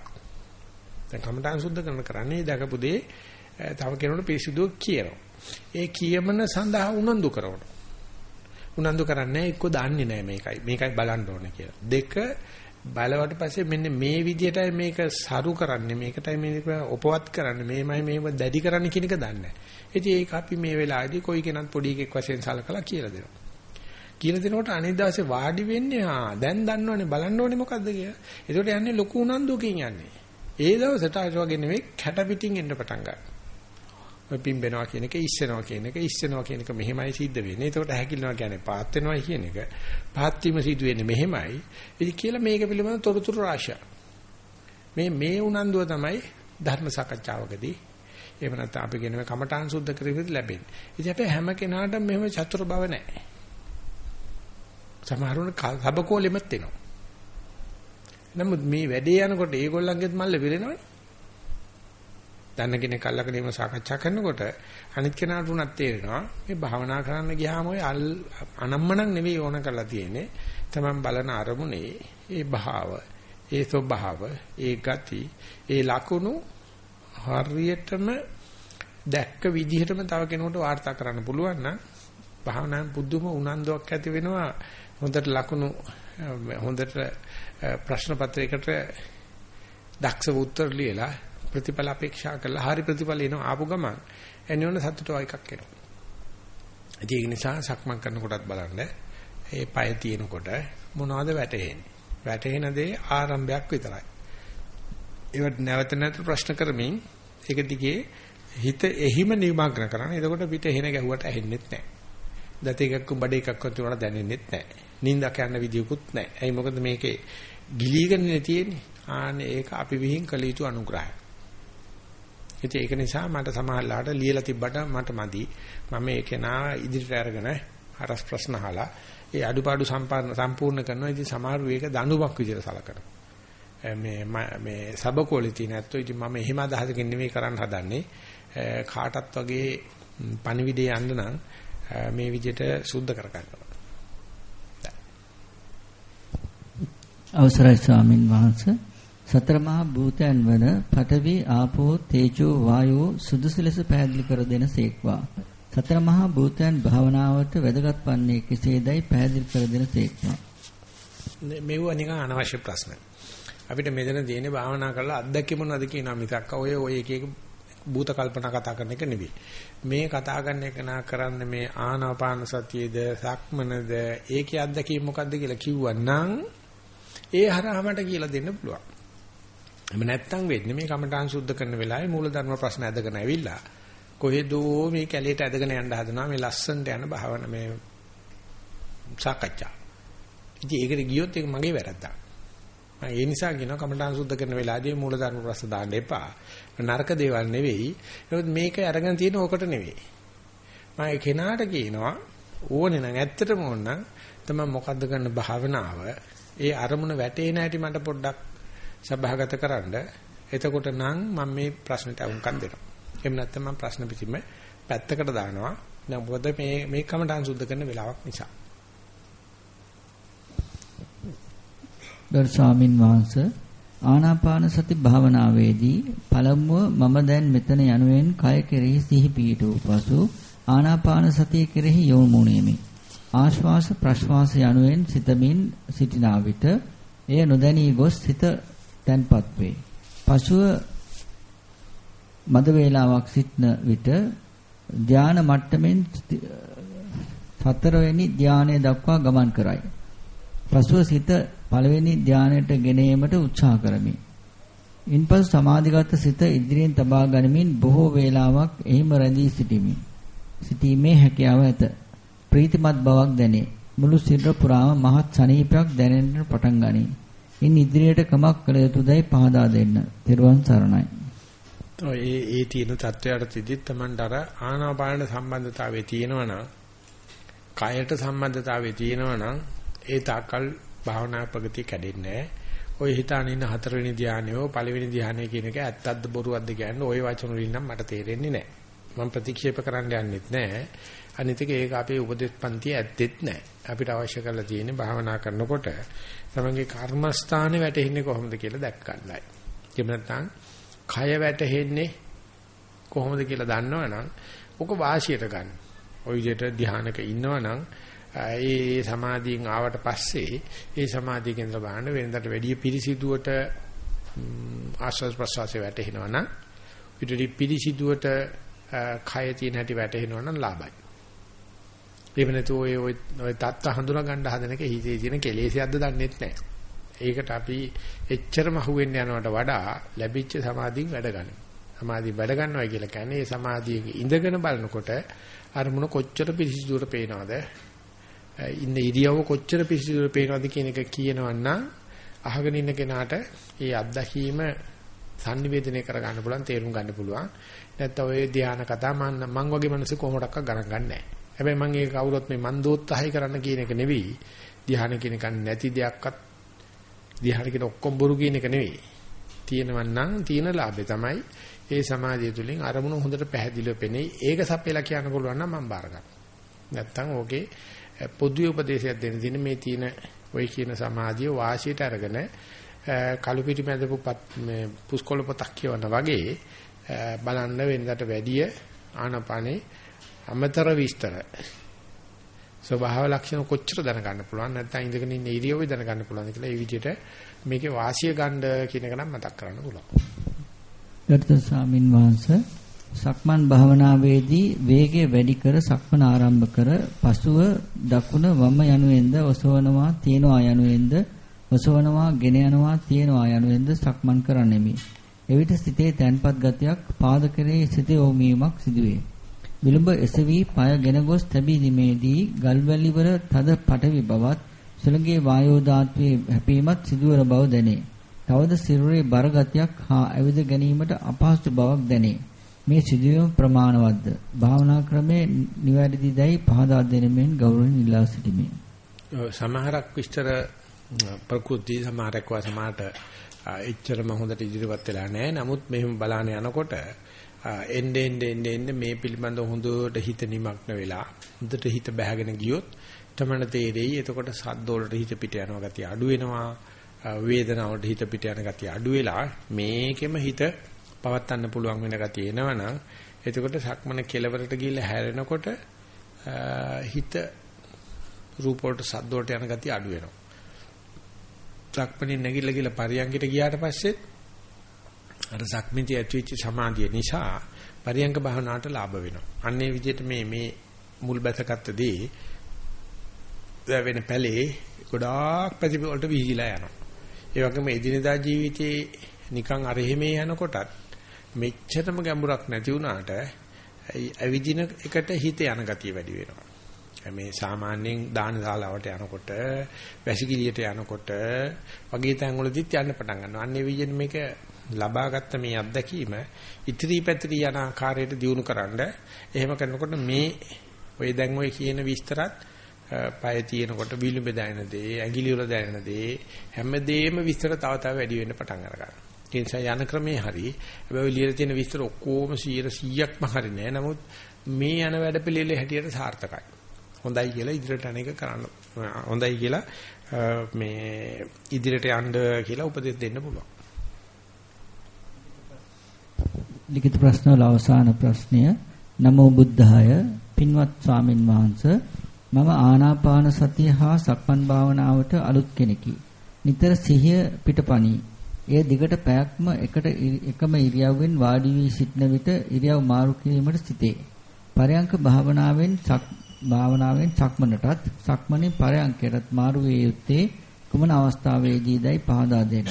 දැන් කමඨාන් සුද්ධ කරන කරන්නේ දැකපු දේ තව කෙනෙකුට පිරිසුදු කියනවා. ඒ කියමන සඳහා උනන්දු කරනවා. උනන්දු කරන්නේ එක්ක දන්නේ නැහැ මේකයි. මේකයි බලන්න ඕනේ කියලා. දෙක බලවට පස්සේ මෙන්න මේ විදිහටයි මේක සරු කරන්නේ මේකටයි මේක උපවත් කරන්නේ මේමයි මේව දැඩි කරන්නේ කියන එක දන්නේ නැහැ. ඉතින් ඒක අපි මේ වෙලාවේදී කොයි කෙනත් පොඩි එකෙක් වශයෙන් සලකලා කියලා දෙනවා. කියලා දෙනකොට අනිත් දවසේ වාඩි වෙන්නේ ආ දැන් දන්නවනේ බලන්න ඕනේ මොකද්ද කියලා. ඒකට යන්නේ ලොකු උනන්දුවකින් යන්නේ. ඒ දවසට අර වගේ නෙවෙයි කැට පිටින් එන්න පටන් ගන්නවා. ඔය පිම්බෙනවා කියන එක ඉස්සෙනවා කියන එක ඉස්සෙනවා කියන එක මෙහෙමයි සිද්ධ වෙන්නේ. ඒකට හැකිලනවා කියන්නේ පාත් වෙනවා කියන එක. පාත් වීම සිදු වෙන්නේ මෙහෙමයි. ඉතින් කියලා මේක පිළිබඳ තොරතුරු රාශිය. මේ මේ උනන්දුව තමයි ධර්ම සාකච්ඡාවකදී එහෙම නැත්නම් අපි කියන මේ කමඨාන් සුද්ධ කිරීමෙත් ලැබෙන්නේ. ඉතින් අපේ හැම කෙනාටම මෙහෙම චතුර බව නැහැ. සමහරුන් සබකෝලෙමත් එනවා. නමුත් මේ වැඩේ යනකොට ඒගොල්ලන්ගෙත් මල්ල විරෙනවනේ. දන්න කෙනෙක් අල්ලගෙන එහෙම සාකච්ඡා කරනකොට අනිත් කෙනාට උනත් තේරෙනවා මේ භාවනා කරන්න ගියාම ඔය අනම්මනම් නෙවෙයි ඕන කරලා තියෙන්නේ. තමන් බලන අරමුණේ ඒ භාව, ඒ ස්වභාව, ඒ ගති, ඒ ලකුණු හරියටම දැක්ක විදිහටම තව කෙනෙකුට වාර්තා කරන්න පුළුවන් නම් භාවනාවෙන් පුදුම උනන්දුවක් ඇති වෙනවා. හොඳට ලකුණු හොඳට ප්‍රශ්න පත්‍රයකට දක්ෂ උත්තර ලියලා ප්‍රතිඵල අපේක්ෂා කරලා හරි ප්‍රතිඵල එනවා ආපු ගමන් එන්නෝන සතුටව එකක් එනවා. ඒක නිසා සක්මන් කරනකොටත් බලන්න ඒ පය තියෙනකොට මොනවද වැටෙන්නේ? වැටෙන දේ ආරම්භයක් විතරයි. ඒවට නැවත නැවත ප්‍රශ්න කරමින් ඒක දිගේ හිත එහිම නිමග්න කරන්න. එතකොට පිට එහෙන ගැහුවට ඇහෙන්නෙත් නැහැ. දත එකක් බඩ එකක් වතුනට දැනෙන්නෙත් නැහැ. නිින්දක් යන විදියකුත් නැහැ. ඇයි මොකද මේකේ ගිලීගෙන තියෙන්නේ. ආන්නේ ඒක අපි විහිං කළ යුතු අනුග්‍රහයක්. ඉතින් ඒක නිසා මට සමහරලාට ලියලා තිබ්බට මට මදි. මම ඒක නා ඉදිරියට අරගෙන හරස් ප්‍රශ්න අහලා ඒ අඩුපාඩු සම්පූර්ණ කරනවා. ඉතින් සමහරු ඒක දඬුවමක් විදිහට සලකනවා. මේ මේ සබකෝලේ තියෙන ඇත්තෝ ඉතින් මම එහෙම අදහසකින් නෙමෙයි කරන්න හදන්නේ. කාටත් වගේ පණිවිඩේ යන්න නම් මේ විදිහට සුද්ධ කරගන්නවා. අවසරයි ස්වාමින් වහන්සේ සතර මහා භූතයන් වන පඨවි ආපෝ තේජෝ වායෝ සුදුසු ලෙස පැහැදිලි කර දෙන සේක්වා. සතර මහා භූතයන් භාවනාවට වැදගත් වන්නේ කෙසේදයි පැහැදිලි කර දෙන සේක්වා. මේව නිකන් අනවශ්‍ය ප්‍රශ්න. අපිට මෙතන තියෙන්නේ භාවනා කරලා අත්දැකීම මොනවද කියනවා මිසක් ඔය ඔය එක එක භූත කල්පනා කතා කරන එක නෙවෙයි. මේ කතා කරන එක නා කරන්නේ මේ ආනාපාන සතියේද සක්මනද ඒකේ අත්දැකීම මොකද්ද කියලා කිව්වනම් ඒ හරහාමට කියලා දෙන්න පුළුවන්. එහෙම නැත්තම් වෙන්නේ මේ කමඨාන් සුද්ධ කරන වෙලාවේ මූලධර්ම ප්‍රශ්න ඇදගෙන ඇවිල්ලා කොහෙදෝ මේ කැලේට ඇදගෙන යන්න හදනවා මේ ලස්සනට යන භාවන මේ සාකච්ඡා. ඉතින් ඒකට ගියොත් ඒක මගේ වැරද්දක්. මම ඒ නිසා කියනවා කමඨාන් සුද්ධ කරන වෙලාවදී මූලධර්ම ප්‍රශ්න දාන්න එපා. නරක දේවල් නෙවෙයි. ඒකත් මේක අරගෙන තියෙන ඕකට නෙවෙයි. මම ඒ කෙනාට කියනවා ඕනේ නම් ඇත්තටම ඕන නම් තමයි මොකද්ද කරන භාවනාව ඒ අරමුණ වැටේ නැටි මට පොඩ්ඩක් සභාගත කරන්න. එතකොට නම් මම මේ ප්‍රශ්නට අහුම්කම් දෙනවා. එහෙම නැත්නම් මම ප්‍රශ්න පිටින්ම පැත්තකට දානවා. දැන් මොකද මේ මේ කමටහන් සුද්ධ කරන වෙලාවක් නිසා. ගරු ස්වාමින් වහන්සේ ආනාපාන සති භාවනාවේදී පළමුව මම දැන් මෙතන යනුවෙන් කය කෙරෙහි සිහි පිහිටු පසු ආනාපාන සතිය කෙරෙහි යොමුුණෙමි. ආශ්වාස ප්‍රශ්වාස යනුවෙන් සිතමින් සිටිනා විට එය නොදැනී ගොස් සිත තැන්පත් වේ. පසුව මද වේලාවක් සිටන විට ධාන මට්ටමින් හතරවෙනි ධානය දක්වා ගමන් කරයි. පසුව සිත පළවෙනි ධානයට ගෙනීමට උත්සාහ කරමි. ඉන්පසු සමාධිගත සිත ඉදිරියෙන් තබා ගනිමින් බොහෝ වේලාවක් එහිම රැඳී සිටිමි. සිටීමේ හැකියාව ඇත. ප්‍රීතිමත් බවක් දැනේ. මුළු සිර පුරාම මහත් සනීපයක් දැනෙන්න පටන් ගනී. ඉන් ඉදිරියට කමක් කළ යුතුදයි පහදා දෙන්න. පෙරවන් සරණයි. ඔය ඒ තියෙන தත්වයට තිදි තමන්තර ආනාපාන සම්බන්ධතාවයේ තියෙනවනම් කයට සම්බන්ධතාවයේ තියෙනවනම් ඒ තාකල් භාවනා ප්‍රගතිය කැඩෙන්නේ නැහැ. ඔය හිතානින්න හතරවෙනි ධානයෝ පළවෙනි ධානය කියන එක ඇත්තක්ද බොරුවක්ද කියන්නේ ওই වචන වලින් නම් මට තේරෙන්නේ නැහැ. මම ප්‍රතික්ෂේප කරන්න යන්නෙත් නැහැ. අනිත් එක ඒක අපේ උපදේශ පන්තිය ඇත්තෙත් නැහැ. අපිට අවශ්‍ය කරලා තියෙන්නේ භාවනා කරනකොට තමන්ගේ කර්මස්ථානේ වැටෙන්නේ කොහොමද කියලා දැක් ගන්නයි. එහෙම නැත්නම් කය වැටෙන්නේ කොහොමද කියලා දන්නවනම් ඔක වාසියට ගන්න. ওই විදිහට ධානයක ඉන්නවනම් ඒ සමාධියෙන් ආවට පස්සේ ඒ සමාධිය කේන්ද්‍ර බලන්න වෙනදට වැඩි පිරිසිදුවට ආස්වාද ප්‍රසවාසය වැටෙනවා නම් ඊටදී පිරිසිදුවට කය තියෙන හැටි වැටෙනවා නම් ලාභයි. එහෙම නැතු ඔය ඔය තත්ත්ව හඳුනා ගන්න හදන එක හිතේ තියෙන කෙලෙසියක්ද දන්නෙත් නැහැ. ඒකට අපි එච්චරම අහුවෙන්න යනවට වඩා ලැබිච්ච සමාධියෙන් වැඩ ගන්න. සමාධිය වැඩ ගන්නවා කියලා කියන්නේ ඒ සමාධියේ ඉඳගෙන බලනකොට අරමුණ කොච්චර පිරිසිදුවට පේනවද ඉන්න ඉරියව්ව කොච්චර පිරිසිදුව පේනවද කියන එක කියනවනම් අහගෙන ඉන්න කෙනාට ඒ අත්දැකීම sannivedanaya කර ගන්න පුළුවන් තේරුම් ගන්න පුළුවන් නැත්නම් ඔය ධානා කතා මම මං වගේ මිනිස්සු කොහොමඩක්ක ගණන් ගන්නෑ හැබැයි මම ඒක කවුරුත් මේ මන් දෝත්සහය කරන්න කියන එක නෙවෙයි. ධානා කියන එක නැති දෙයක්වත් ධානා කියන ඔක්කොම බොරු කියන එක නෙවෙයි. තියෙනවන් නම් තියෙන ලාභේ තමයි ඒ සමාධිය තුලින් අරමුණු හොඳට පැහැදිලිව පෙනේ. ඒක සපේලා කියන්න පුළුවන් නම් මම බාර ගන්නවා නැත්තම් ඕකේ පොදු උපදේශයක් දෙන්න තියෙන මේ තියෙන ওই කියන සමාධිය වාසියට අරගෙන කළු පිටි මැදපු මේ පුස්කොළ පොතක් කියවන වගේ බලන්න වෙනකට වැඩිය ආනපනේ අමතර විස්තර ස්වභාව ලක්ෂණ කොච්චර දැනගන්න පුළුවන් නැත්නම් ඉඳගෙන ඉන්න ඉරියව්වේ දැනගන්න පුළුවන් කියලා ඒ විදිහට මේකේ වාසිය ගන්න කියන එක නම් මතක් කරන්න පුළුවන්. ගරුතර ස්වාමින් වහන්සේ සක්මන් භාවනාවේදී වේගය වැඩි කර සක්මන ආරම්භ කර පසුව දකුණ වම යනුවෙන්ද ඔසවනවා තියනවා යනුවෙන්ද ඔසවනවා ගෙන යනවා තියනවා යනුවෙන්ද සක්මන් කරන්නෙමි. එවිට සිතේ තැන්පත් ගතියක් පාද කෙරේ සිතේ ඕමීමක් සිදුවේ. විලුඹ එසවි পায় ගෙන ගොස් තැබී දීමේදී ගල්වැලි වල තද පටවි බවත් සුළඟේ වායෝ ධාතුවේ හැපීමත් සිදුවන බව දැනේ. තවද සිරුරේ බර ගතියක් හා ඇවිද ගැනීමට අපහසු බවක් දැනේ. මේ සිදුවීම ප්‍රමාණවත්ද? භාවනා ක්‍රමේ නිවැරදිදයි පහදා දෙනෙමින් ගෞරවයෙන් ඉල්ලා සිටිමි. සමහරක් විස්තර ප්‍රකෘති සමහරක් වා සමහරට එච්චරම හොඳට ඉදිරිපත් වෙලා නැහැ. නමුත් මෙහෙම බලාන යනකොට එnde ende ende ende මේ පිළිබඳ හොඳට හිත නිමග්න වෙලා හොඳට හිත බැහැගෙන ගියොත් තමන තේරෙයි. එතකොට සද්ද වලට හිත පිට යනවා ගතිය අඩු වෙනවා. වේදනාවට හිත පිට යන ගතිය අඩු වෙලා මේකෙම හිත පවත්වන්න පුළුවන් වෙන ගතිය එනවනම් එතකොට සක්මන කෙලවරට ගිහිල්ලා හැරෙනකොට හිත රූප වලට සද්ද වලට යන ගතිය අඩු වෙනවා. සක්මනේ නැගිටලා ගිහලා පරියංගිට ගියාට පස්සේ අර සක්මිතී ඇතිවෙච්ච සමාධිය නිසා පරියංග භාවනාවට ලාභ වෙනවා. අන්නේ විදිහට මේ මේ මුල් බැසගත්තදී වෙන පැලේ ගොඩාක් පැතිප වලට විහිලා යනවා. ඒ වගේම එදිනදා ජීවිතේ නිකන් අර එහෙමේ යනකොටත් මෙච්චරම ගැඹුරක් නැති වුණාට ඇවිදින එකට හිත යන ගතිය වැඩි වෙනවා. මේ සාමාන්‍යයෙන් දාන ශාලාවට යනකොට, වැසිකිළියට යනකොට වගේ තැන්වලදීත් යන්න පටන් ගන්නවා. අන්නේ විදිහට මේක ලබාගත්ත මේ අත්දැකීම ඉතිරි පැතිරි යන ආකාරයට දියුණු කරන්න එහෙම කරනකොට මේ ඔය දැන් ඔය කියන විස්තරත් පය තියෙනකොට විලුඹ දැනෙන දේ, ඇඟිලි වල දැනෙන දේ හැමදේම විස්තර තව තව වැඩි වෙන්න පටන් අරගන්නවා. ඒ නිසා යන ක්‍රමේ හරි. හැබැයි ලියලා තියෙන විස්තර ඔක්කොම 100%ක්ම හරි නෑ. නමුත් මේ යන වැඩ පිළිවෙලේ හැටියට සාර්ථකයි. හොඳයි කියලා ඉදිරියට අනේක කරන්න. හොඳයි කියලා මේ ඉදිරියට යන්න කියලා උපදෙස් දෙන්න පුළුවන්. ලිඛිත ප්‍රශ්න වල අවසාන ප්‍රශ්නය නමෝ බුද්ධාය පින්වත් ස්වාමින් වහන්සේ මම ආනාපාන සතිය හා සක්මන් භාවනාවට අලුත් කෙනෙකි. නිතර සිහිය පිටපණී එය දිගට පැයක්ම එකට එකම ඉරියව්වෙන් වාඩි වී සිටන විට ඉරියව් මාරු කිරීමට සිටේ. පරයන්ක භාවනාවෙන් සක් භාවනාවෙන් සක්මනටත් සක්මනේ පරයන්කයටත් මාරු වේ යුත්තේ කුමන අවස්ථාවේදීදයි පහදා දෙන්න.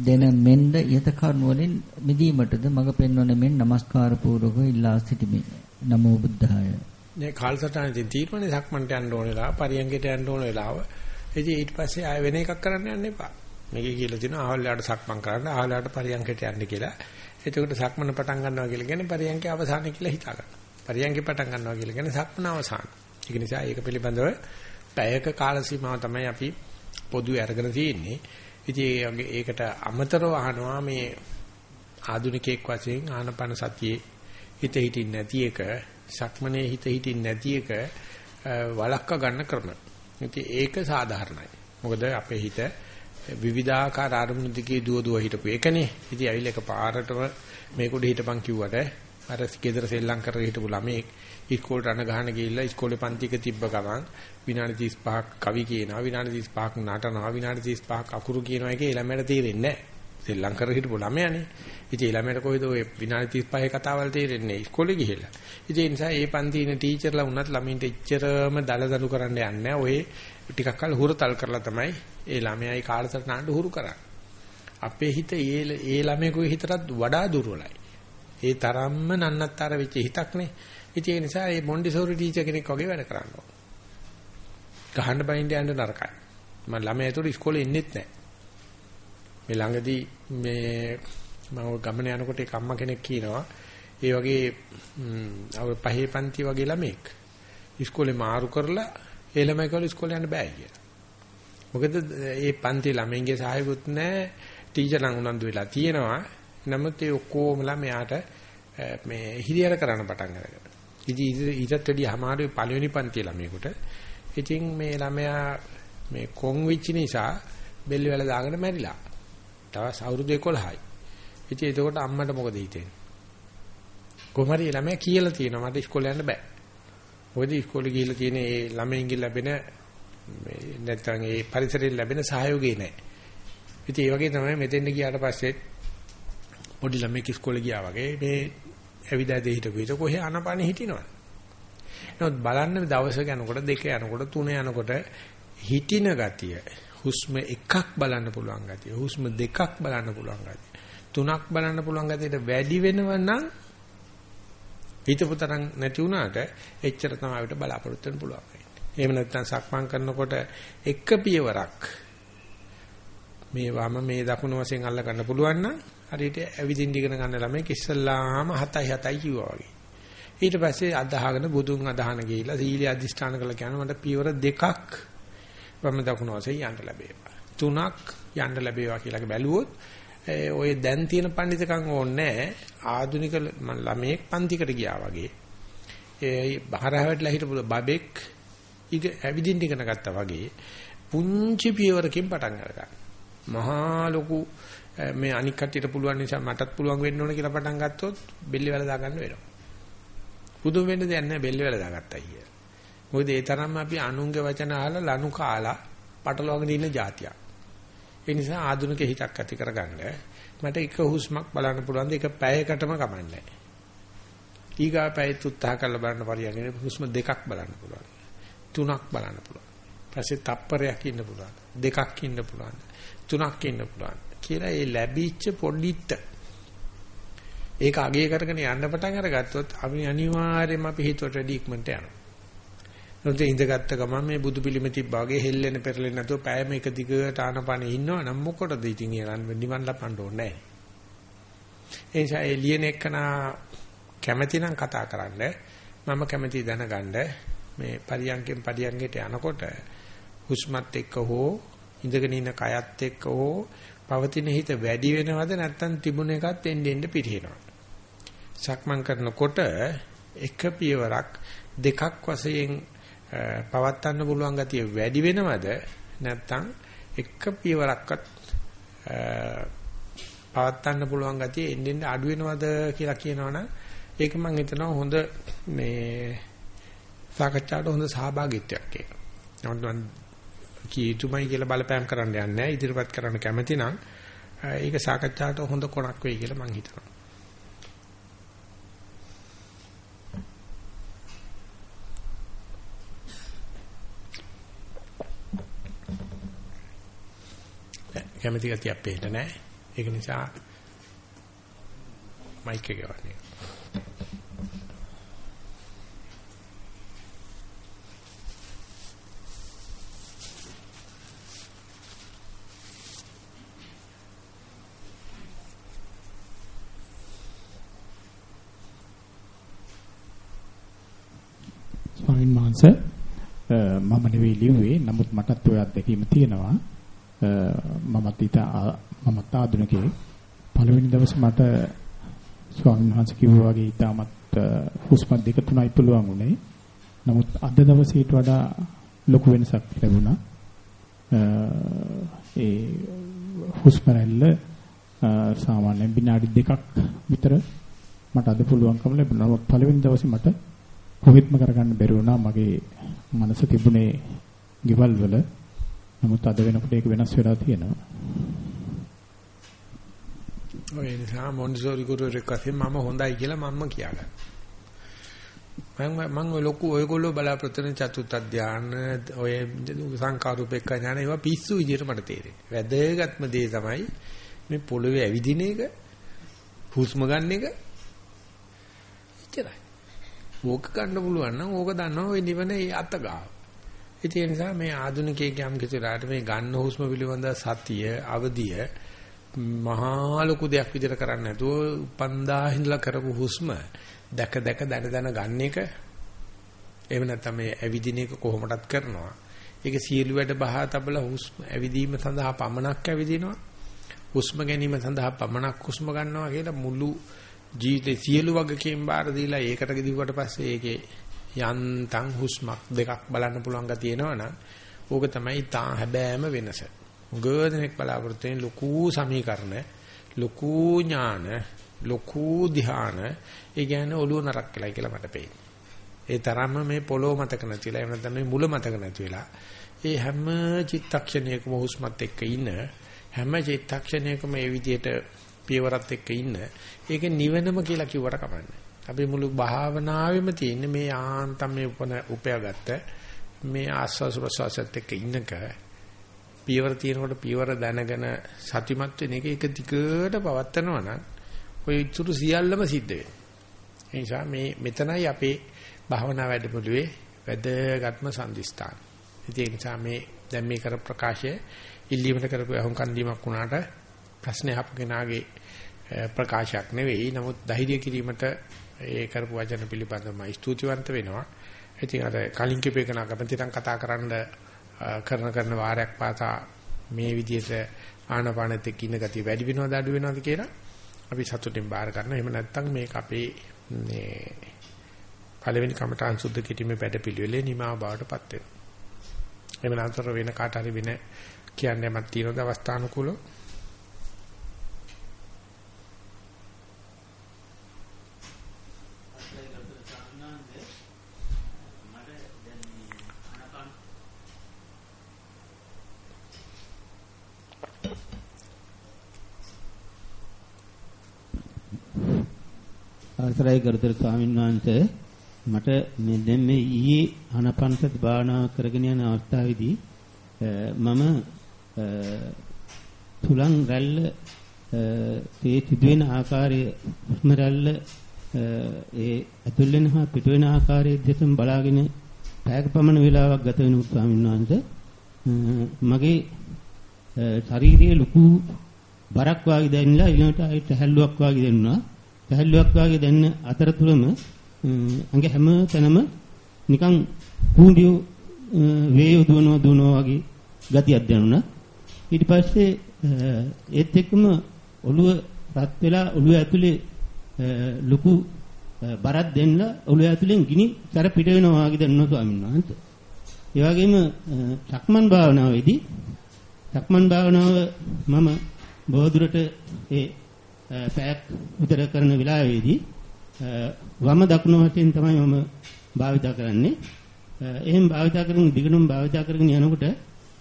දෙන මෙන්ද යත කරුණ වලින් මිදීමටද මඟ පෙන්වන මෙන් নমස්කාර පූර්වක ඉල්ලා සිටිමි. නමෝ බුද්ධාය. මේ කාලසටහනේ තීරණේ සක්මන්ට යන්න ඕන වෙලාව පරියන්කයට යන්න ඕන වෙලාව. ඉතින් ඊට පස්සේ ආය වෙන එකක් කරන්න යන්න එපා. මේකේ කියලා තියෙනවා ආහල්ලාට සක්මන් කරන්න ආහල්ලාට පරියන්කයට යන්න කියලා. එතකොට සක්මන පටන් ගන්නවා කියලා කියන්නේ පරියන්කේ අවසානය කියලා හිතා ගන්න. පරියන්කේ පටන් ගන්නවා කියලා කියන්නේ සක්මන අවසාන. ඒක නිසා ඒක පිළිබඳව පැයක කාල සීමාව තමයි අපි පොදුවේ අරගෙන තියෙන්නේ. ඉතින් ඒකට අමතරව අහනවා මේ ආධුනිකයෙක් වශයෙන් ආනපන සතියේ හිත හිටින් නැති එක, සක්මනේ හිත හිටින් නැති එක වළක්වා ගන්න ක්‍රම. ඉතින් ඒක සාධාරණයි. මොකද අපේ හිත විවිධාකාර අරමුණු දිගේ දුව දුව හිටපු එකනේ. ඉතින් ඇවිල්ලා එක පාරටම මේකුඩ හිටපන් කිව්වට අර ගෙදර සෙල්ලම් කරගෙන හිටපු ළමෙක් ඉස්කෝලේට අන ගහන ගිහිල්ලා ඉස්කෝලේ පන්තික තිබ්බ ගමන් විනාඩි 35ක් කවි කියනවා විනාඩි 35ක් නටනවා විනාඩි 35ක් අකුරු කියනවා එකේ ළමයට තේරෙන්නේ නැහැ. සෙල්ලම් කරගෙන හිටපු ළමයානේ. ඉතින් ළමයට කොහෙද ඔය විනාඩි 35 කතාවල් තේරෙන්නේ? ඉස්කෝලේ ගිහිල්ලා. ඉතින් ඒ නිසා ඒ පන්තියේ ටීචර්ලා වුණත් ළමින්ට එච්චරම දලදලු කරන්න යන්නේ ඔය ටිකක් කල හුරතල් කරලා තමයි ඒ ළමයායි කාලසටහනට හුරු කරන්නේ. අපේ හිත ඒ ඒ ළමයෙකුගේ හිතටත් වඩා දුර්වලයි. ඒ තරම්ම නන්නත්තර වෙච්ච හිතක්නේ. ඉතින් ඒ නිසා මේ මොන්ඩිසෝරි ටීචර් කෙනෙක් වගේ වැඩ කරන්න ඕන. ගහන්න බයින්ද යන්න නරකයි. මම ළමයා ඒතකොට ඉස්කෝලේ ඉන්නෙත් නැහැ. මේ ළඟදී මේ මම ගමන යනකොට එක අම්මා කෙනෙක් කියනවා ඒ වගේ අව පහේ පන්ති වගේ ළමෙක් ඉස්කෝලේ මාරු කරලා ඒ ළමයි කවල ඉස්කෝලේ යන්න බෑ කියලා. මොකද ඒ පන්ති ළමයින්ගේ සහයකුත් නැහැ ටීචර් නම් උනන්දු වෙලා තියෙනවා. නමුත් ඒ ඔක්කොම ළමයාට මේ හිරියර කරන්න පටන් අරගෙන. ඉතින් ඊටත් වැඩිය අමාරුයි පළවෙනි පන්ති ළමයෙකුට. ඉතින් මේ ළමයා මේ කොන් වෙච්ච නිසා බෙල්ල වල දාගෙන මැරිලා. තවස් අවුරුදු 11යි. ඉතින් එතකොට අම්මට මොකද හිතෙන්නේ? කොහමරි ළමයා කියලා තියෙනවා මට ඉස්කෝලේ යන්න බෑ. මොකද ඉස්කෝලේ ගිහිල්ලා තියෙන ඒ ළමයින්ගෙන් ලැබෙන මේ නැත්නම් ඒ පරිසරයෙන් ලැබෙන සහයෝගය නෑ. ඉතින් ඒ වගේ තමයි මෙතෙන්ට ගියාට පස්සේ පොඩි ළමෙක් ඉස්කෝලේ ගියා වගේ මේ ඇවිදදී හිටපු විට කොහේ අනපනේ හිටිනවද? නමුත් බලන්න දවස යනකොට දෙක යනකොට තුන යනකොට හිටින ගතිය හුස්ම එකක් බලන්න පුළුවන් ගතිය හුස්ම දෙකක් බලන්න පුළුවන් ගතිය තුනක් බලන්න පුළුවන් ගතියට වැඩි වෙනව නම් හිතපතරන් නැති වුණාට එච්චර තමයි අපිට බලාපොරොත්තු වෙන්න පුළුවන්. එහෙම නැත්නම් සක්මන් කරනකොට එක පියවරක් මේ වම මේ දකුණු වශයෙන් අල්ල ගන්න පුළුවන් නම් හරියට ඇවිදින්න ඉගෙන ගන්න ළමයි ඉස්සල්ලාම 7යි 7යි කිව්වා වගේ. ඊට පස්සේ අදහගෙන බුදුන් අදහන ගිහිලා සීලිය අධිෂ්ඨාන කළා කියනවා මට පියවර දෙකක් වම දකුණු වශයෙන් යන්න ලැබේවා. තුනක් යන්න ලැබේවා කියලා බැලුවොත් ඔය දැන් තියෙන පඬිතකම් ඕනේ ආධුනික ළමයෙක් පන්තිකට ගියා වගේ. ඒ බහරහවටලා හිටපු බබෙක් ඉග ඇවිදින්න ඉගෙන ගත්තා වගේ පුංචි පියවරකින් පටන් අරගන්න. මහා ලොකු මේ අනික් කට්ටියට පුළුවන් නිසා මටත් පුළුවන් වෙන්න ඕන කියලා පටන් ගත්තොත් බෙල්ල වල දාගන්න වෙනවා. පුදුම වෙන්න දෙයක් නැහැ බෙල්ල වල දාගත්තා කියලා. මොකද ඒ තරම්ම අපි අනුන්ගේ වචන අහලා ලනු කාලා පටලවාගෙන ඉන්න જાතියක්. ඒ නිසා ආධුනික හිතක් ඇති කරගන්න මට එක හුස්මක් බලන්න පුළුවන් ද එක පැයකටම කමන්නේ. ඊගා පැයත් උත්සාහ කරලා බලන්න පරියන්නේ හුස්ම දෙකක් බලන්න පුළුවන්. තුනක් බලන්න පුළුවන්. පස්සේ තප්පරයක් ඉන්න පුළුවන්. දෙකක් ඉන්න පුළුවන්. තුනක් ඉන්න පුළුවන්. කියලා ඒ ලැබිච්ච පොඩිත්ත ඒක අගය කරගෙන යන්න පටන් අරගත්තොත් අපි අනිවාර්යයෙන්ම අපි හිතුවට වැඩි ඉක්මනට යනවා. නොතේ ඉඳගත්ත ගමන් මේ බුදු පිළිම තිබ්බා වගේ හෙල්ලෙන පෙරලෙන නැතුව පෑම එක දිගට ආනපනේ ඉන්නවා නම් මොකටද ඉතින් ඒලන් නිවන් ලපන්න ඕනේ නැහැ. ඒ නිසා ඒ ලියන එකන කැමැති නම් කතා කරන්න මම කැමැති දැනගන්න මේ පරියන්කෙන් පරියන්කට යනකොට හුස්මත් එක්ක හෝ ඉඳගෙන ඉන්න කයත් එක්ක හෝ පවතින හිත වැඩි වෙනවද නැත්නම් තිබුණ එකත් එන්න එන්න පිරිනවද? සක්මන් කරනකොට එක පියවරක් දෙකක් වශයෙන් පවත්වන්න පුළුවන් ගතිය වැඩි වෙනවද නැත්නම් එක පියවරක්වත් පවත්වන්න පුළුවන් ගතිය එන්න එන්න අඩු වෙනවද කියලා කියනවනම් ඒක මම හිතනවා හොඳ මේ සාකච්ඡාවට හොඳ සහභාගීත්වයක් ඒක. නමුත් කිය යුතුමයි කියලා බලපෑම් කරන්න යන්නේ නැහැ. ඉදිරිපත් කරන්න කැමති නම් ඒක සාකච්ඡාවට හොඳ කොනක් වෙයි කියලා මම හිතනවා. කැමති ගතියක් පේන්න නැහැ. ඒක නිසා මයික් එක ගන්න. ස්වාමීන් වහන්සේ මම නෙවෙයි ලිව්වේ. නමුත් මටත් ඔය අත්දැකීම තියෙනවා. මමත් ඊට මමත් ආධුනිකයෙක්. පළවෙනි දවසේ මට ස්වාමීන් වහන්සේ කිව්වා වගේ ඊටමත් හුස්ම දෙක තුනයි පුළුවන් උනේ. නමුත් අද දවසේ ඊට වඩා ලොකු වෙනසක් ලැබුණා. ඒ හුස්ම රැල්ල සාමාන්‍යයෙන් විනාඩි දෙකක් විතර මට අද පුළුවන්කම ලැබුණා. නමුත් පළවෙනි දවසේ මට කොහෙත්ම කරගන්න බැරි වුණා. මගේ මනස තිබුණේ ගෙවල් වල. නමුත් අද වෙනකොට ඒක වෙනස් වෙලා තියෙනවා. ඔය නිසා මොන්සෝරි ගුරුවරයෙක් වශයෙන් මම හොඳයි කියලා මම්ම කියාගන්න. මම මම ඔය ලොකු ඔයගොල්ලෝ බලාපොරොත්තු වෙන චතුත් ධානය ඔය සංකාරූපෙක ඥාන ඒවා පිස්සු විදියට මට තේරෙන්නේ. වැදගත්ම දේ තමයි මේ පොළවේ ඇවිදින එක හුස්ම ගන්න එක එච්චරයි. ඕක ගන්න පුළුවන් නම් ඕක දන්නවා ඔය නිවන ඒ අත ගාව. ඒ නිසා මේ ආධුනිකයෙක් යම් කිසිලාට මේ ගන්න හුස්ම පිළිබඳ සතිය අවදිය මහා ලොකු දෙයක් විදිහට කරන්නේ නැතුව උපන්දා හිඳලා කරපු හුස්ම දැක දැක දන දන ගන්න එක එහෙම නැත්නම් මේ ඇවිදින එක කොහොමදත් කරනවා. ඒක සියලු වැඩ බහා තබලා හුස්ම ඇවිදීම සඳහා පමණක් ඇවිදිනවා. හුස්ම ගැනීම සඳහා පමණක් හුස්ම ගන්නවා කියලා මුළු ජීවිතේ සියලු වගකීම් බාර දීලා ඒකට ගිහුවට පස්සේ ඒකේ යන්තම් හුස්මක් දෙකක් බලන්න පුළුවන් ගතිය එනවනම් ඕක තමයි තා හැබෑම වෙනස. ගොඩනෙක් බලාපොරොත්තු වෙන ලොකු සමීකරණ ලොකු ඥාන ලොකු ධ්‍යාන ඒ කියන්නේ ඔළුව නරක් වෙලා කියලා මට පේනවා. ඒ තරම්ම මේ පොළොව මතක නැතිලා එහෙම නැත්නම් මේ මුල මතක නැති වෙලා ඒ හැම චිත්තක්ෂණයකම හුස්මත් එක්ක ඉන්න හැම චිත්තක්ෂණයකම මේ විදියට පියවරත් එක්ක ඉන්න ඒක නිවනම කියලා කිව්වට කමන්නේ. අපි මුළු භාවනාවෙම තියෙන්නේ මේ ආන්තම් මේ උපන උපයාගත්ත මේ ආස්වාස ප්‍රසවාසත් එක්ක ඉන්නක පියවර තියෙනකොට පියවර දැනගෙන සතිමත් වෙන එක එක දිගට පවත්නවා නම් ඔය ඉතුරු සියල්ලම සිද්ධ වෙනවා. ඒ නිසා මේ මෙතනයි අපේ භාවනා වැඩමුළුවේ වැදගත්ම සම්දිස්ථාන. ඒ නිසා මේ දැන් මේ කර ප්‍රකාශය ඉල්ලීමට කරපු අහුම්කන් දීමක් වුණාට ප්‍රශ්නේ අහපු කෙනාගේ ප්‍රකාශයක් නෙවෙයි. නමුත් ධෛර්ය කිරීමට ඒ කරපු වචන පිළිබඳව ස්තුතිවන්ත වෙනවා. ඉතින් අර කලින් කිපේකන කැමතිනම් කතා කරන්න කරන කරන වාරයක් පාසා මේ විදිහට ආනපානෙත් එක්ක ඉන්න ගතිය වැඩි වෙනවද අඩු වෙනවද කියලා අපි සතුටින් බාර ගන්නවා. එහෙම නැත්නම් මේක අපේ මේ පළවෙනි කමඨාන් සුද්ධ කිරීමේ වැඩ පිළිවෙලේ නිමාව බවටපත් වෙනවා. එහෙම නැත්නම් වෙන කාට හරි වෙන කියන්නේ මත් තියෙනවද අවස්ථානුකූලව අවසරයි ගරුතර ස්වාමීන් වහන්සේ. මට මේ දැන් මේ ඊයේ ආනාපානසති භාවනා කරගෙන යන අවස්ථාවේදී මම තුලන් රැල්ල ඒ සිදුවෙන ආකාරයේ හුස්ම රැල්ල ඒ ඇතුල් වෙන හා පිට වෙන ආකාරයේ දෙසම බලාගෙන පැයක පමණ වේලාවක් ගත වෙන ස්වාමීන් වහන්සේ. මගේ ශරීරයේ ලොකු බරක් වාගේ දැනෙලා ඊළඟට ආයෙත් හැල්ලුවක් වාගේ දැනුණා. පැහැල්ලුවක් වාගේ දැන්න අතරතුරම අඟ හැම තැනම නිකන් කුඹිය වේය දුවනවා දුවනවා වගේ ගතියක් දැනුණා. ඊට පස්සේ ඒත් එක්කම ඔළුව රත් වෙලා ඔළුව ඇතුලේ ලොකු බරක් දෙන්න ඔළුව ඇතුලෙන් ගිනි සැර පිට වෙනවා වගේ දැනුණා ස්වාමීන් වහන්සේ. ඒ වගේම සක්මන් භාවනාවේදී සක්මන් භාවනාව මම බොහෝ ඒ පැයක් විතර කරන වෙලාවේදී වම දකුණු වශයෙන් තමයි මම භාවිත කරන්නේ. එහෙන් භාවිත කරගෙන දිගටම භාවිත කරගෙන යනකොට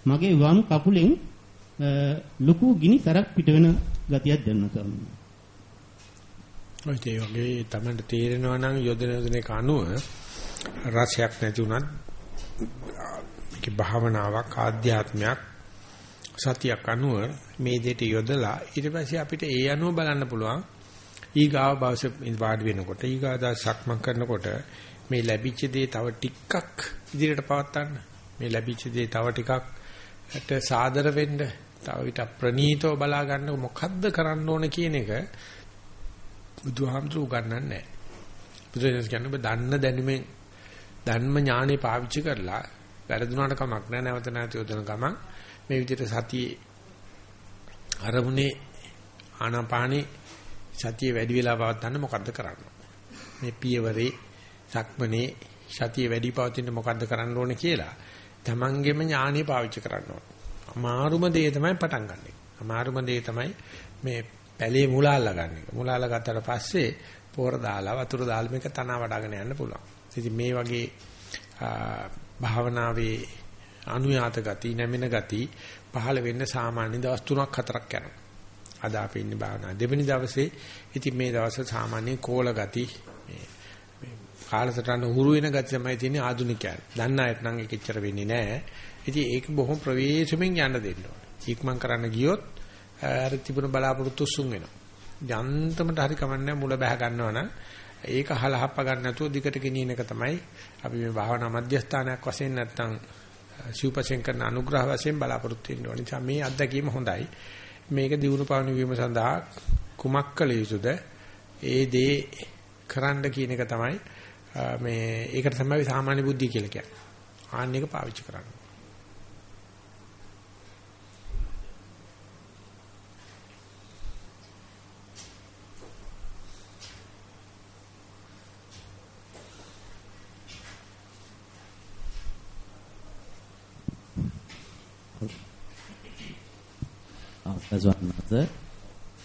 මගේ වම් කකුලෙන් ලොකු ගිනි සරක් පිට වෙන ගතියක් දැනෙනවා තමයි. ඔය ඒ වගේ තමයි තේරෙනවා නම් යොදන යොදන එක අනුව රසයක් නැති උනත් මේක භාවනාවක් ආධ්‍යාත්මයක් සතියක් අනුව මේ දෙයට යොදලා ඊට පස්සේ අපිට ඒ අනුව බලන්න පුළුවන්. ඊගාව භාෂ වාඩි වෙනකොට ඊගාදා සක්මන් කරනකොට මේ ලැබිච්ච දේ තව ටිකක් ඉදිරියට පවත්වන්න මේ ලැබිච්ච දේ තව ටිකක්ට සාදර වෙන්න තව ඊට ප්‍රනීතව බලා ගන්න මොකද්ද කරන්න ඕන කියන එක බුදුහාමුදුරු ගන්නන්නේ නැහැ. බුදුරජාණන් කියන්නේ දන්න දැනුමෙන් ධර්ම ඥානෙ පාවිච්චි කරලා වැරදුනාට කමක් නැහැ නැවත නැවත යොදන ගමන්. මේ විදිහට සතියේ අරමුණේ ආනාපානේ සතිය වැඩි වෙලා පවත්වන්න මොකද්ද කරන්නේ? මේ පියවරේ සක්මනේ සතිය වැඩි පවතින මොකද්ද කරන්න ඕනේ කියලා තමන්ගේම ඥානෙ පාවිච්චි කරන්න ඕනේ. අමාරුම දේ තමයි පටන් ගන්න එක. අමාරුම දේ තමයි මේ පැලේ මුලාල්ලා ගන්න එක. මුලාල්ලා ගත්තට පස්සේ පොර දාලා වතුර දාලා මේක තන වඩාගෙන යන්න පුළුවන්. ඉතින් මේ වගේ භාවනාවේ අනුයාත ගති නැමෙන ගති පහළ වෙන්න සාමාන්‍ය දවස් 3ක් 4ක් යනවා. අද අපි ඉන්නේ භාවනා දෙවෙනි දවසේ ඉතින් මේ දවසේ සාමාන්‍ය කෝල ගති මේ කාලසටහන උහුරු වෙන ගති තමයි තියෙන්නේ ආදුනිකයන්. දන්න අයට නම් ඒක එච්චර වෙන්නේ නැහැ. ඉතින් ඒක බොහොම ප්‍රවේශමෙන් යන්න දෙන්න ඕනේ. ඉක්මන් කරන්න ගියොත් අර තිබුණ බලාපොරොත්තු සුන් වෙනවා. යන්තමට හරි කමන්නේ මුල බහ ගන්නවනම් ඒක හලහප්ප ගන්න නැතුව දිගට ගෙනියන එක තමයි අපි මේ භාවනා මධ්‍යස්ථානයක් වශයෙන් නැත්තම් සිව්පසෙන් කරන අනුග්‍රහ වශයෙන් බලාපොරොත්තු වෙන්න ඕනේ. නිසා මේ අත්දැකීම හොඳයි. මේක දිනු පාවන වීම සඳහා කුමක් කළ යුතුද? ඒ දේ කරන්න කියන එක තමයි මේ ඒකට තමයි සාමාන්‍ය බුද්ධිය කියලා කියන්නේ. ආන්න එක පාවිච්චි කරන්න. අවසන්වස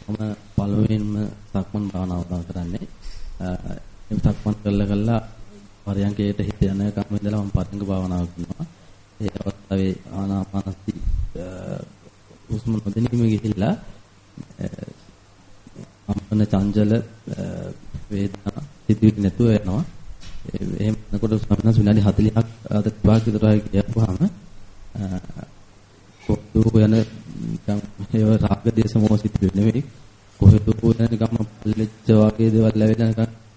මම පළවෙනිම සක්මන් භාවනාව තමයි කරන්නේ. ඒ සක්මන් කළා කළා පරයන්කයට හිත යන කම ඉඳලා මම පරයන්ක භාවනාව කරනවා. ඒ අවස්ථාවේ ආනාපානසති උස්ම නොදෙනීම ගිහිල්ලා අම්පන චංචල වේදනා සිදුවෙන්නේ නැතුව යනවා. එහෙම යනකොට ස්වාමීන් වහන්සේ විනාඩි 40ක් අද විවාහ විතර ගියපුවාම කොහොමද යන නිකන් ඒව රාග දේශ මොහොසිත නෙවෙයි කොහෙද යන නිකන් පල්ලෙච්ච වගේ දේවල් ලැබෙන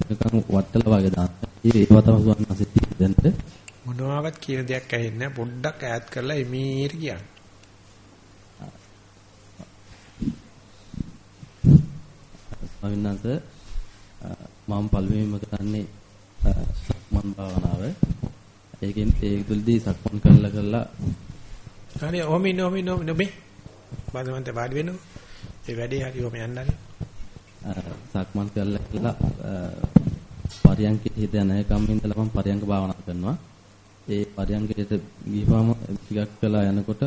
නිකන් වට්ටල වගේ දාන්න. ඒව තමයි ස්වාමීන් වහන්සේ තියෙන්නේ. මොනවාවත් කියන දෙයක් ඇහෙන්නේ පොඩ්ඩක් ඈත් කරලා එමීර කියන්න. ස්වාමීන් වහන්සේ මම පළවෙනිම කරන්නේ සක්මන් භාවනාව. ඒකෙන් ඒ තුලදී සක්මන් කරලා කරලා හරි ඉන්න ඔහොම ඉන්න මේ බාදමන්ත වාඩි වෙනකො ඒ වැඩේ හරි ඔහොම යන්න හරි. සක්මන් කරලා කරලා පරියන්ක හිත යන එකම ඉඳලා මම පරියන්ක භාවනා කරනවා. ඒ පරියන්කයට ගිහවම ටිකක් වෙලා යනකොට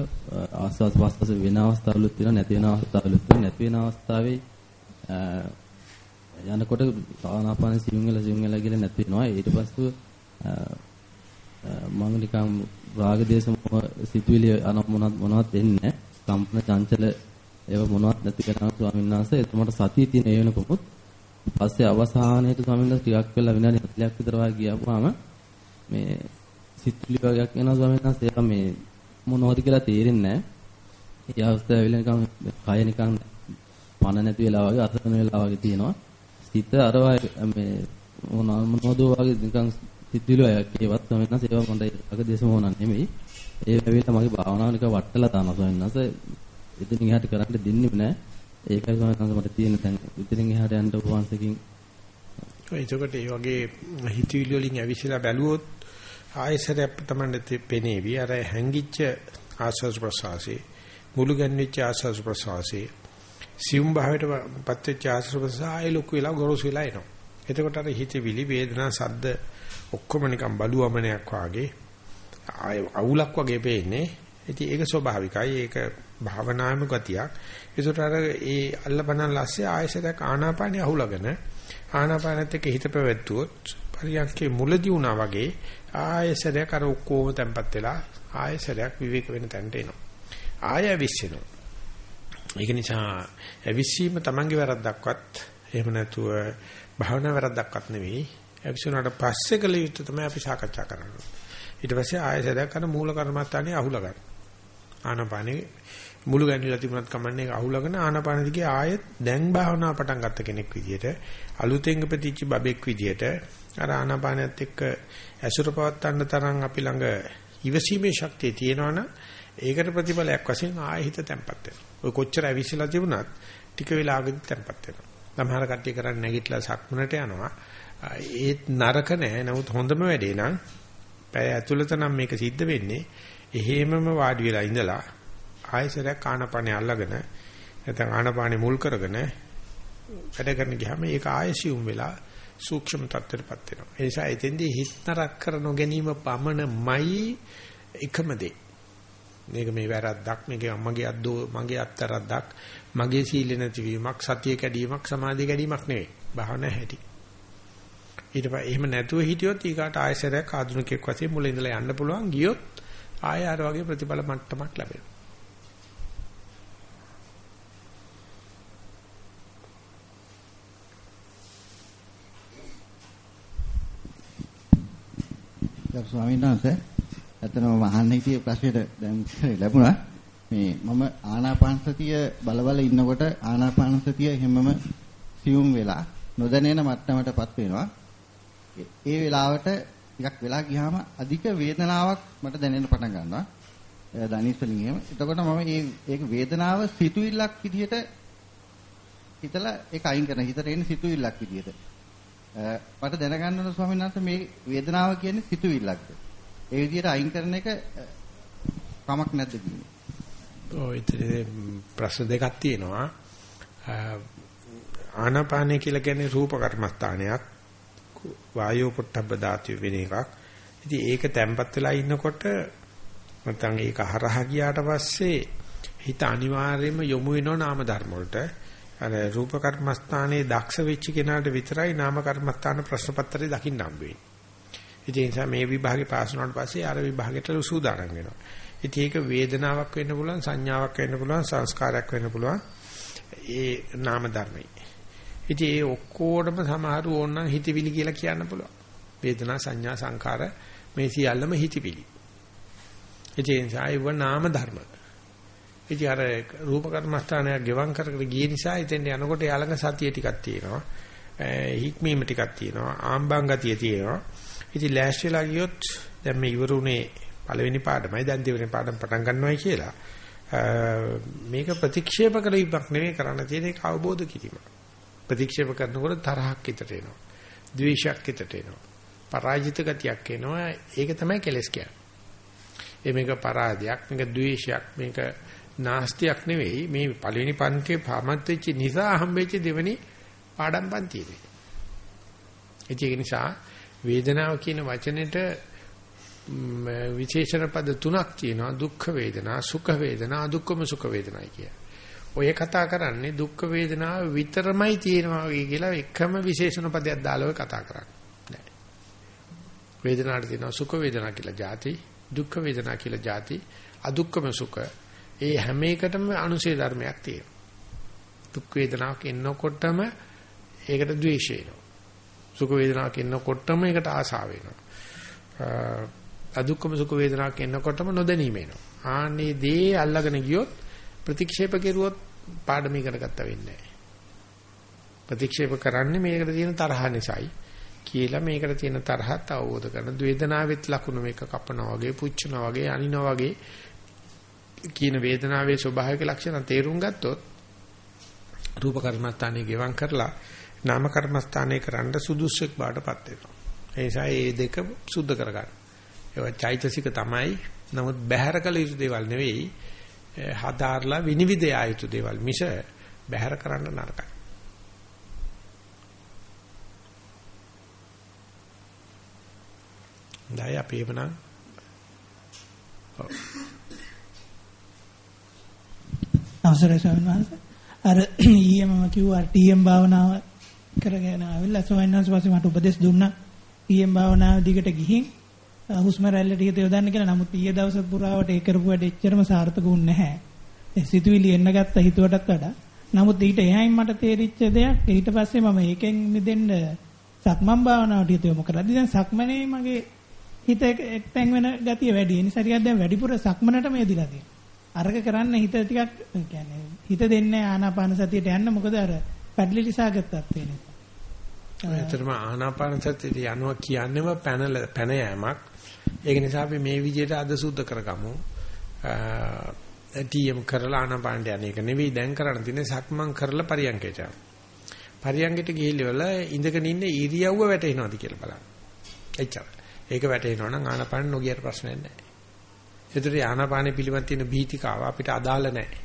ආස්වාද ප්‍රස්වාස වෙන අවස්ථාවලුත් තියෙනවා නැති වෙන අවස්ථාවලුත් තියෙනවා. නැති වෙන අවස්ථාවේ යනකොට ආනාපාන සිවුම් වෙලා සිවුම් වෙලා කියලා නැති වෙනවා. ඊට පස්සේ මම නිකන් රාග දේශ මොහ සිතුවිලි අන මොනවත් මොනවත් එන්නේ කම්පන චංචල ඒව මොනවත් නැති කරනවා ස්වාමීන් වහන්සේ එතකොට සතිය තියෙන ඒ වෙනකොත් පස්සේ අවසානයේට ස්වාමීන් වහන්සේ ටිකක් වෙලා විනාඩි 40ක් විතර වගේ ගියාම මේ සිතුවිලි වගේක් එනවා ස්වාමීන් වහන්සේ ඒක මේ මොනවද කියලා තේරෙන්නේ නැහැ. ඒ අවස්ථාව වෙල නිකන් කය නිකන් පණ නැති වෙලා වගේ අසරණ වෙලා වගේ තියෙනවා. සිත අර මේ මොනවද වගේ නිකන් සිද්දිලෝ ඒවත් ස්වාමීන් වහන්සේ ඒවා මොණ්ඩයි අගදේශ මොනක් නෙමෙයි. ඒ වෙලාවට මගේ භාවනාව නිකන් වටලා තානවා ස්වාමීන් වහන්සේ. ඉතින් එහාට කරන්න දෙන්නේ නැහැ. ඒකයි ස්වාමීන් වහන්සේ මට තියෙන තැන. ඉතින් එහාට යන්න උපවාසකින් එතකොට ඒ වගේ හිතවිලි වලින් ඇවිස්සලා බැලුවොත් ආයසරයක් තමයි පෙනේවි. අර හැංගිච්ච ආස්වාස් ප්‍රසවාසී මුළු ගැන්විච්ච ආස්වාස් ප්‍රසවාසී සියුම් භාවයට පත්වෙච්ච ආස්වාස් ප්‍රසආය ලොකු වෙලා ගොරෝසු වෙලා එනවා. එතකොට අර හිතවිලි වේදනා සද්ද ඔක්කොම නිකන් බලුවමනයක් වාගේ අවුලක් වගේ පේන්නේ. ඉතින් ඒක ස්වභාවිකයි. ඒක භාවනාම ගතියක්. ඒසට අර ඒ අල්ලබනන් ලස්සේ ආයසරයක් ආනාපානිය අහුලගෙන ආනාපානත් එක්ක හිත පැවැත්වුවොත් පරියන්කේ මුලදී වුණා වගේ ආයසරයක් අර ඔක්කොම තැම්පත් වෙලා ආයසරයක් විවේක වෙන තැනට එනවා. ආය විශ්ිනවා. ඒක නිසා ඇවිස්සීම Tamange වැරද්දක්වත් එහෙම නැතුව භාවනා වැරද්දක්වත් නෙවෙයි එපිසෝඩට පස්සේ කළ යුත්තේ තමයි අපි සාකච්ඡා කරන්නේ. ඊට පස්සේ ආයෙසදක් කරන මූල කර්මස්ථානේ අහුලා ගන්න. ආනාපානේ මුළු ගැන්විලා තිබුණත් කමන්නේ අහුලාගෙන ආනාපාන දිගේ ආයෙත් දැන් භාවනා පටන් ගත්ත කෙනෙක් විදියට අලුතෙන් ප්‍රතිච්ච බබෙක් විදියට අර ආනාපානයත් එක්ක ඇසුර පවත්තන්න තරම් අපි ළඟ ඉවසීමේ ශක්තිය තියෙනවනම් ඒකට ප්‍රතිඵලයක් වශයෙන් ආයෙ හිත තැම්පත් වෙනවා. ඔය කොච්චර ඇවිස්සලා තිබුණත් ටික වෙලාවකදී තැම්පත් වෙනවා. සමහර කට්ටිය කරන්නේ නැගිටලා සක්මනට යනවා. ඒත් නරක නෑ. නමුත් හොඳම වැඩේ නම් පැය ඇතුළත නම් මේක සිද්ධ වෙන්නේ එහෙමම වාඩි වෙලා ඉඳලා ආයසරයක් ආනපානේ අල්ලගෙන නැත්නම් ආනපානේ මුල් කරගෙන වැඩ කරන ගියාම ඒක ආයසියුම් වෙලා සූක්ෂම තත්ත්වයටපත් වෙනවා. ඒ නිසා එතෙන්දී හිත නරක කර නොගැනීම පමණමයි එකම දේ. මේක මේ වැරද්දක් මේක මගේ අද්දෝ මගේ අත්තරද්දක් මගේ සීල නැතිවීමක් සතිය කැඩීමක් සමාධිය කැඩීමක් නෙවෙයි. භාවනා හැටි. ඊට පස්සේ එහෙම නැතුව හිටියොත් ඊගාට ආයසරයක් ආධුනිකයෙක් වශයෙන් මුල ඉඳලා යන්න පුළුවන් ගියොත් ආය අර වගේ ප්‍රතිඵල මට්ටමක් ලැබෙනවා. ගරු ස්වාමීන් වහන්සේ ඇත්තටම මහන්න හිටිය ප්‍රශ්නෙට දැන් ලැබුණා. මේ මම ආනාපාන සතිය බලබල ඉන්නකොට ආනාපාන සතිය හැමම සියුම් වෙලා නොදැනෙන මට්ටමටපත් වෙනවා. ඒ වෙලාවට ටිකක් වෙලා ගියාම අධික වේදනාවක් මට දැනෙන්න පටන් ගන්නවා. දනිස් වලින් එහෙම. එතකොට මම මේ ඒක වේදනාව සිතුවිල්ලක් විදිහට හිතලා ඒක අයින් කරන හිතට එන්නේ සිතුවිල්ලක් විදිහට. මට දැනගන්න ඕන ස්වාමීන් වහන්සේ මේ වේදනාව කියන්නේ සිතුවිල්ලක්ද? ඒ විදිහට අයින් කරන එක කමක් නැද්ද කියන්නේ? ඔය ප්‍රශ්න දෙකක් තියෙනවා. ආනාපානය කියලා කියන්නේ රූප කර්මස්ථානයක්. වායෝ පොට්ටබ්බ ධාතු වෙන එකක්. ඉතින් ඒක තැම්පත් වෙලා ඉන්නකොට නැත්නම් ඒක හරහා ගියාට පස්සේ හිත අනිවාර්යයෙන්ම යොමු වෙනවා නාම ධර්ම වලට. අර රූප කර්මස්ථානයේ දක්ෂ වෙච්ච කෙනාට විතරයි නාම කර්මස්ථාන ප්‍රශ්න පත්‍රය දකින්න හම්බ වෙන්නේ. ඒ නිසා මේ විභාගේ පාස් වුණාට පස්සේ අර විභාගයට සූදානම් වෙනවා. ඉතින් ඒක වේදනාවක් වෙන්න පුළුවන්, සංඥාවක් වෙන්න පුළුවන්, සංස්කාරයක් වෙන්න පුළුවන්. ඒ නාම ධර්මයි. ඉතින් ඒ ඔක්කොටම සමහරු ඕනනම් හිතවිලි කියලා කියන්න පුළුවන්. වේදනා, සංඥා, සංකාර මේ සියල්ලම හිතවිලි. ඒ නිසා ඒව නාම ධර්ම. ඉතින් අර රූප කර්මස්ථානයක් ගෙවම් කර කර ගිය නිසා එතෙන් යනකොට යාළඟ සතිය ටිකක් තියෙනවා. හික්මීම ටිකක් තියෙනවා. ආම්බං ගතිය තියෙනවා. ඉතින් ලෑස්තිලා ගියොත් දැන් මේ ඉවරුනේ පළවෙනි පාඩමයි දැන් දෙවෙනි පාඩම පටන් ගන්නවයි කියලා. මේක ප්‍රතික්ෂේප කළ ඉබක් නෙවෙයි කරන්න තියෙන ඒක අවබෝධ කිරීම. ප්‍රතික්ෂේප කරනකොට තරහක් හිතට එනවා. ද්වේෂයක් හිතට එනවා. පරාජිත ගතියක් එනවා. ඒක තමයි කෙලස් කියන්නේ. මේක පරාදයක්, මේක ද්වේෂයක්, මේක නාස්තියක් නෙවෙයි මේ පළවෙනි පන්තියේ පාමත් වෙච්ච නිසා හම්බෙච්ච දෙවෙනි පාඩම් පන්තියේ. ඒක නිසා වේදනාව කියන වචනෙට විශේෂණ පද තුනක් තියෙනවා දුක්ඛ වේදනා සුඛ වේදනා අදුක්ඛම සුඛ වේදනායි කිය. ඔය කතා කරන්නේ දුක්ඛ වේදනාව විතරමයි තියෙනවා වගේ කියලා එකම විශේෂණ පදයක් දාලා ඔය කතා කරන්නේ. නෑ. වේදනාවට තියෙනවා සුඛ වේදනා කියලා ಜಾති, දුක්ඛ වේදනා කියලා ಜಾති, අදුක්ඛම සුඛ ඒ හැම එකටම අනුශේ ධර්මයක් තියෙනවා. දුක් වේදනාවක් එනකොටම ඒකට ද්වේෂය එනවා. සුඛ වේදනාවක් එනකොටම ඒකට ආසාව වෙනවා. අදුක්කම සුඛ වේදනාවක් එනකොටම නොදැනීම එනවා. ආන්නේ දේ අල්ලගෙන ගියොත් ප්‍රතික්ෂේප කෙරුවොත් පාඩම ඉගෙන ගත්තා වෙන්නේ නැහැ. ප්‍රතික්ෂේප කරන්නේ මේකට තියෙන තරහ නිසායි කියලා මේකට තියෙන තරහත් අවබෝධ කරන වේදනාවෙත් ලකුණු මේක කපනවා වගේ පුච්චනවා වගේ අනිනවා වගේ කියන වේදනාවේ ස්වභාවික ලක්ෂණ තේරුම් ගත්තොත් රූප කර්මස්ථානයේ ගෙවම් කරලා නාම කර්මස්ථානයේ කරන්න සුදුසුෙක් බාටපත් වෙනවා. ඒ නිසා මේ දෙක සුද්ධ කරගන්න. ඒවා චෛතසික තමයි. නමුත් බහැර කළ යුතු දේවල් නෙවෙයි. හදාarලා විනිවිද යුතු දේවල් මිස බහැර කරන්න නරකයි. දැන් අපි එවනම් අවසරයි ස්වාමීන් වහන්සේ. අර ඊයේ මම කිව්වා TM භාවනාව කරගෙන ආවිල්ලා ස්වාමීන් වහන්සේ පස්සේ මට උපදෙස් දුන්නා. TM භාවනාව දිගට ගිහින් හුස්ම රැල්ල ටික යොදන්න කියලා. නමුත් ඊයේ දවස් පුරාවට ඒ කරපු වැඩ එච්චරම සාර්ථක වුණේ නැහැ. ඒ සිතුවිලි එන්න ගත්ත හිතුවටත් වඩා. නමුත් ඊට එහායින් මට තේරිච්ච දෙයක් ඊට පස්සේ මම ඒකෙන් මිදෙන්න සක්මන් භාවනාවට යොමු කරලා. දැන් සක්මනේ මගේ හිත එක්තැන් වෙන ගතිය වැඩි. ඒ නිසා ටිකක් දැන් වැඩිපුර සක්මනටම යෙදිලා තියෙනවා. අර්ග කරන්න හිත ටිකක් කියන්නේ හිත දෙන්නේ ආනාපාන සතියට යන්න මොකද අර පැඩලිලි සාගතත් වෙන නිසා. ඇත්තටම ආනාපාන සතියට යනවා කියන්නේම පැනල පැන යෑමක්. ඒක නිසා අපි මේ විදිහට අද සුද්ධ කරගමු. ටීඑම් කරලා ආනාපානට යන එක නෙවෙයි දැන් කරන්න තියෙන්නේ සක්මන් කරලා පරියන්කයට යන්න. පරියන්කයට ගිහිල්ලා ඉඳගෙන ඉන්න ඉරියව්ව වැටෙනවද කියලා බලන්න. එච්චරයි. ඒක වැටෙනවා නම් ආනාපාන නොගියට ප්‍රශ්නයක් නැහැ. ඒතර ආනාපානෙ පිළිබඳ තියෙන බීතිකාව අපිට අදාළ නැහැ.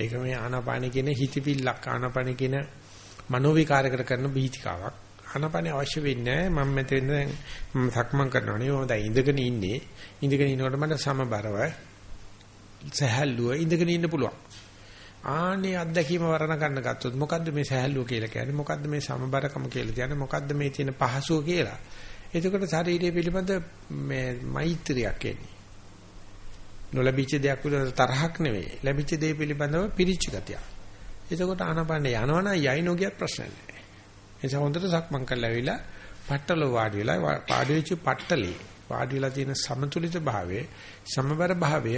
ඒක මේ ආනාපානෙ කියන හිතවිල්ලක් ආනාපානෙ කියන මනෝවිකාරයකට කරන බීතිකාවක්. ආනාපානෙ අවශ්‍ය වෙන්නේ නැහැ. මම මෙතන දැන් මම සක්මන් කරනවා නේ. මම දැන් ඉඳගෙන ඉන්නේ. ඉඳගෙන ඉනකොට මට සමබරව සහැල්ලුව ඉඳගෙන ඉන්න පුළුවන්. ආනේ අත්දැකීම වරණ ගන්න ගත්තොත් මොකද්ද මේ සහැල්ලුව කියලා කියන්නේ? මොකද්ද මේ සමබරකම කියලා කියන්නේ? මොකද්ද මේ තියෙන පහසුව කියලා? එතකොට ශරීරය පිළිබඳ මේ මෛත්‍රියක් එන්නේ. නොලැබිච්ච දෙයක් පිළිබඳ තරහක් නෙවෙයි. ලැබිච්ච දේ පිළිබඳව පිරිච්ච ගතිය. එතකොට ආනපන්නේ යනවනම් යයි නොගියත් ප්‍රශ්න නැහැ. නිසා හොඳට සක්මන් කරලා ඇවිල්ලා පට්ටල වාඩි වෙලා පාඩි වෙච්ච පට්ටලේ වාඩි වෙලා තියෙන සමතුලිත භාවය සමබර භාවය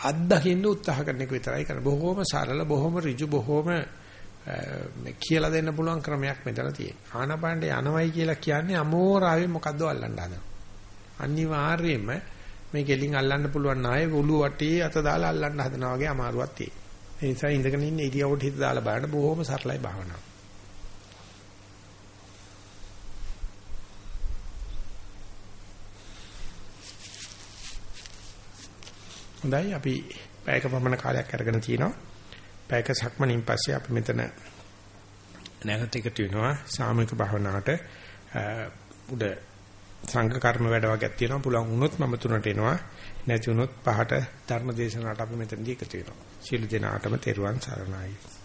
අත්දකින්න උත්සාහ කරන එක විතරයි කරන්නේ. බොහොම සරල, බොහොම ඍජු, බොහොම කියලා දෙන්න පුළුවන් ක්‍රමයක් මෙතන තියෙනවා. ආනපාණ්ඩ යනවයි කියලා කියන්නේ අමෝරාවේ මොකද්ද අල්ලන්න හදනවා. අනිවාර්යයෙන්ම මේ ගෙලින් අල්ලන්න පුළුවන් නාය ඔළුව වටේ අත දාලා අල්ලන්න හදනවා වගේ අමාරුවක් තියෙනවා. ඒ නිසා ඉඳගෙන ඉන්න ඉරියව්වට හිත දාලා බලන්න බොහොම සරලයි භාවනාව. හොඳයි අපි පැයක පමණ කාලයක් අරගෙන තිනවා. පැයක සක්මනින් පස්සේ අපි මෙතන නැගත එකතු වෙනවා සාමූහික භාවනාවට උඩ සංඝ කර්ම වැඩ වගේක් තියෙනවා. පුළුවන් වුණොත් මම තුනට එනවා. නැති වුණොත් පහට ධර්ම දේශනාවට අපි මෙතනදී එකතු වෙනවා. සියලු දෙනාටම තෙරුවන් සරණයි.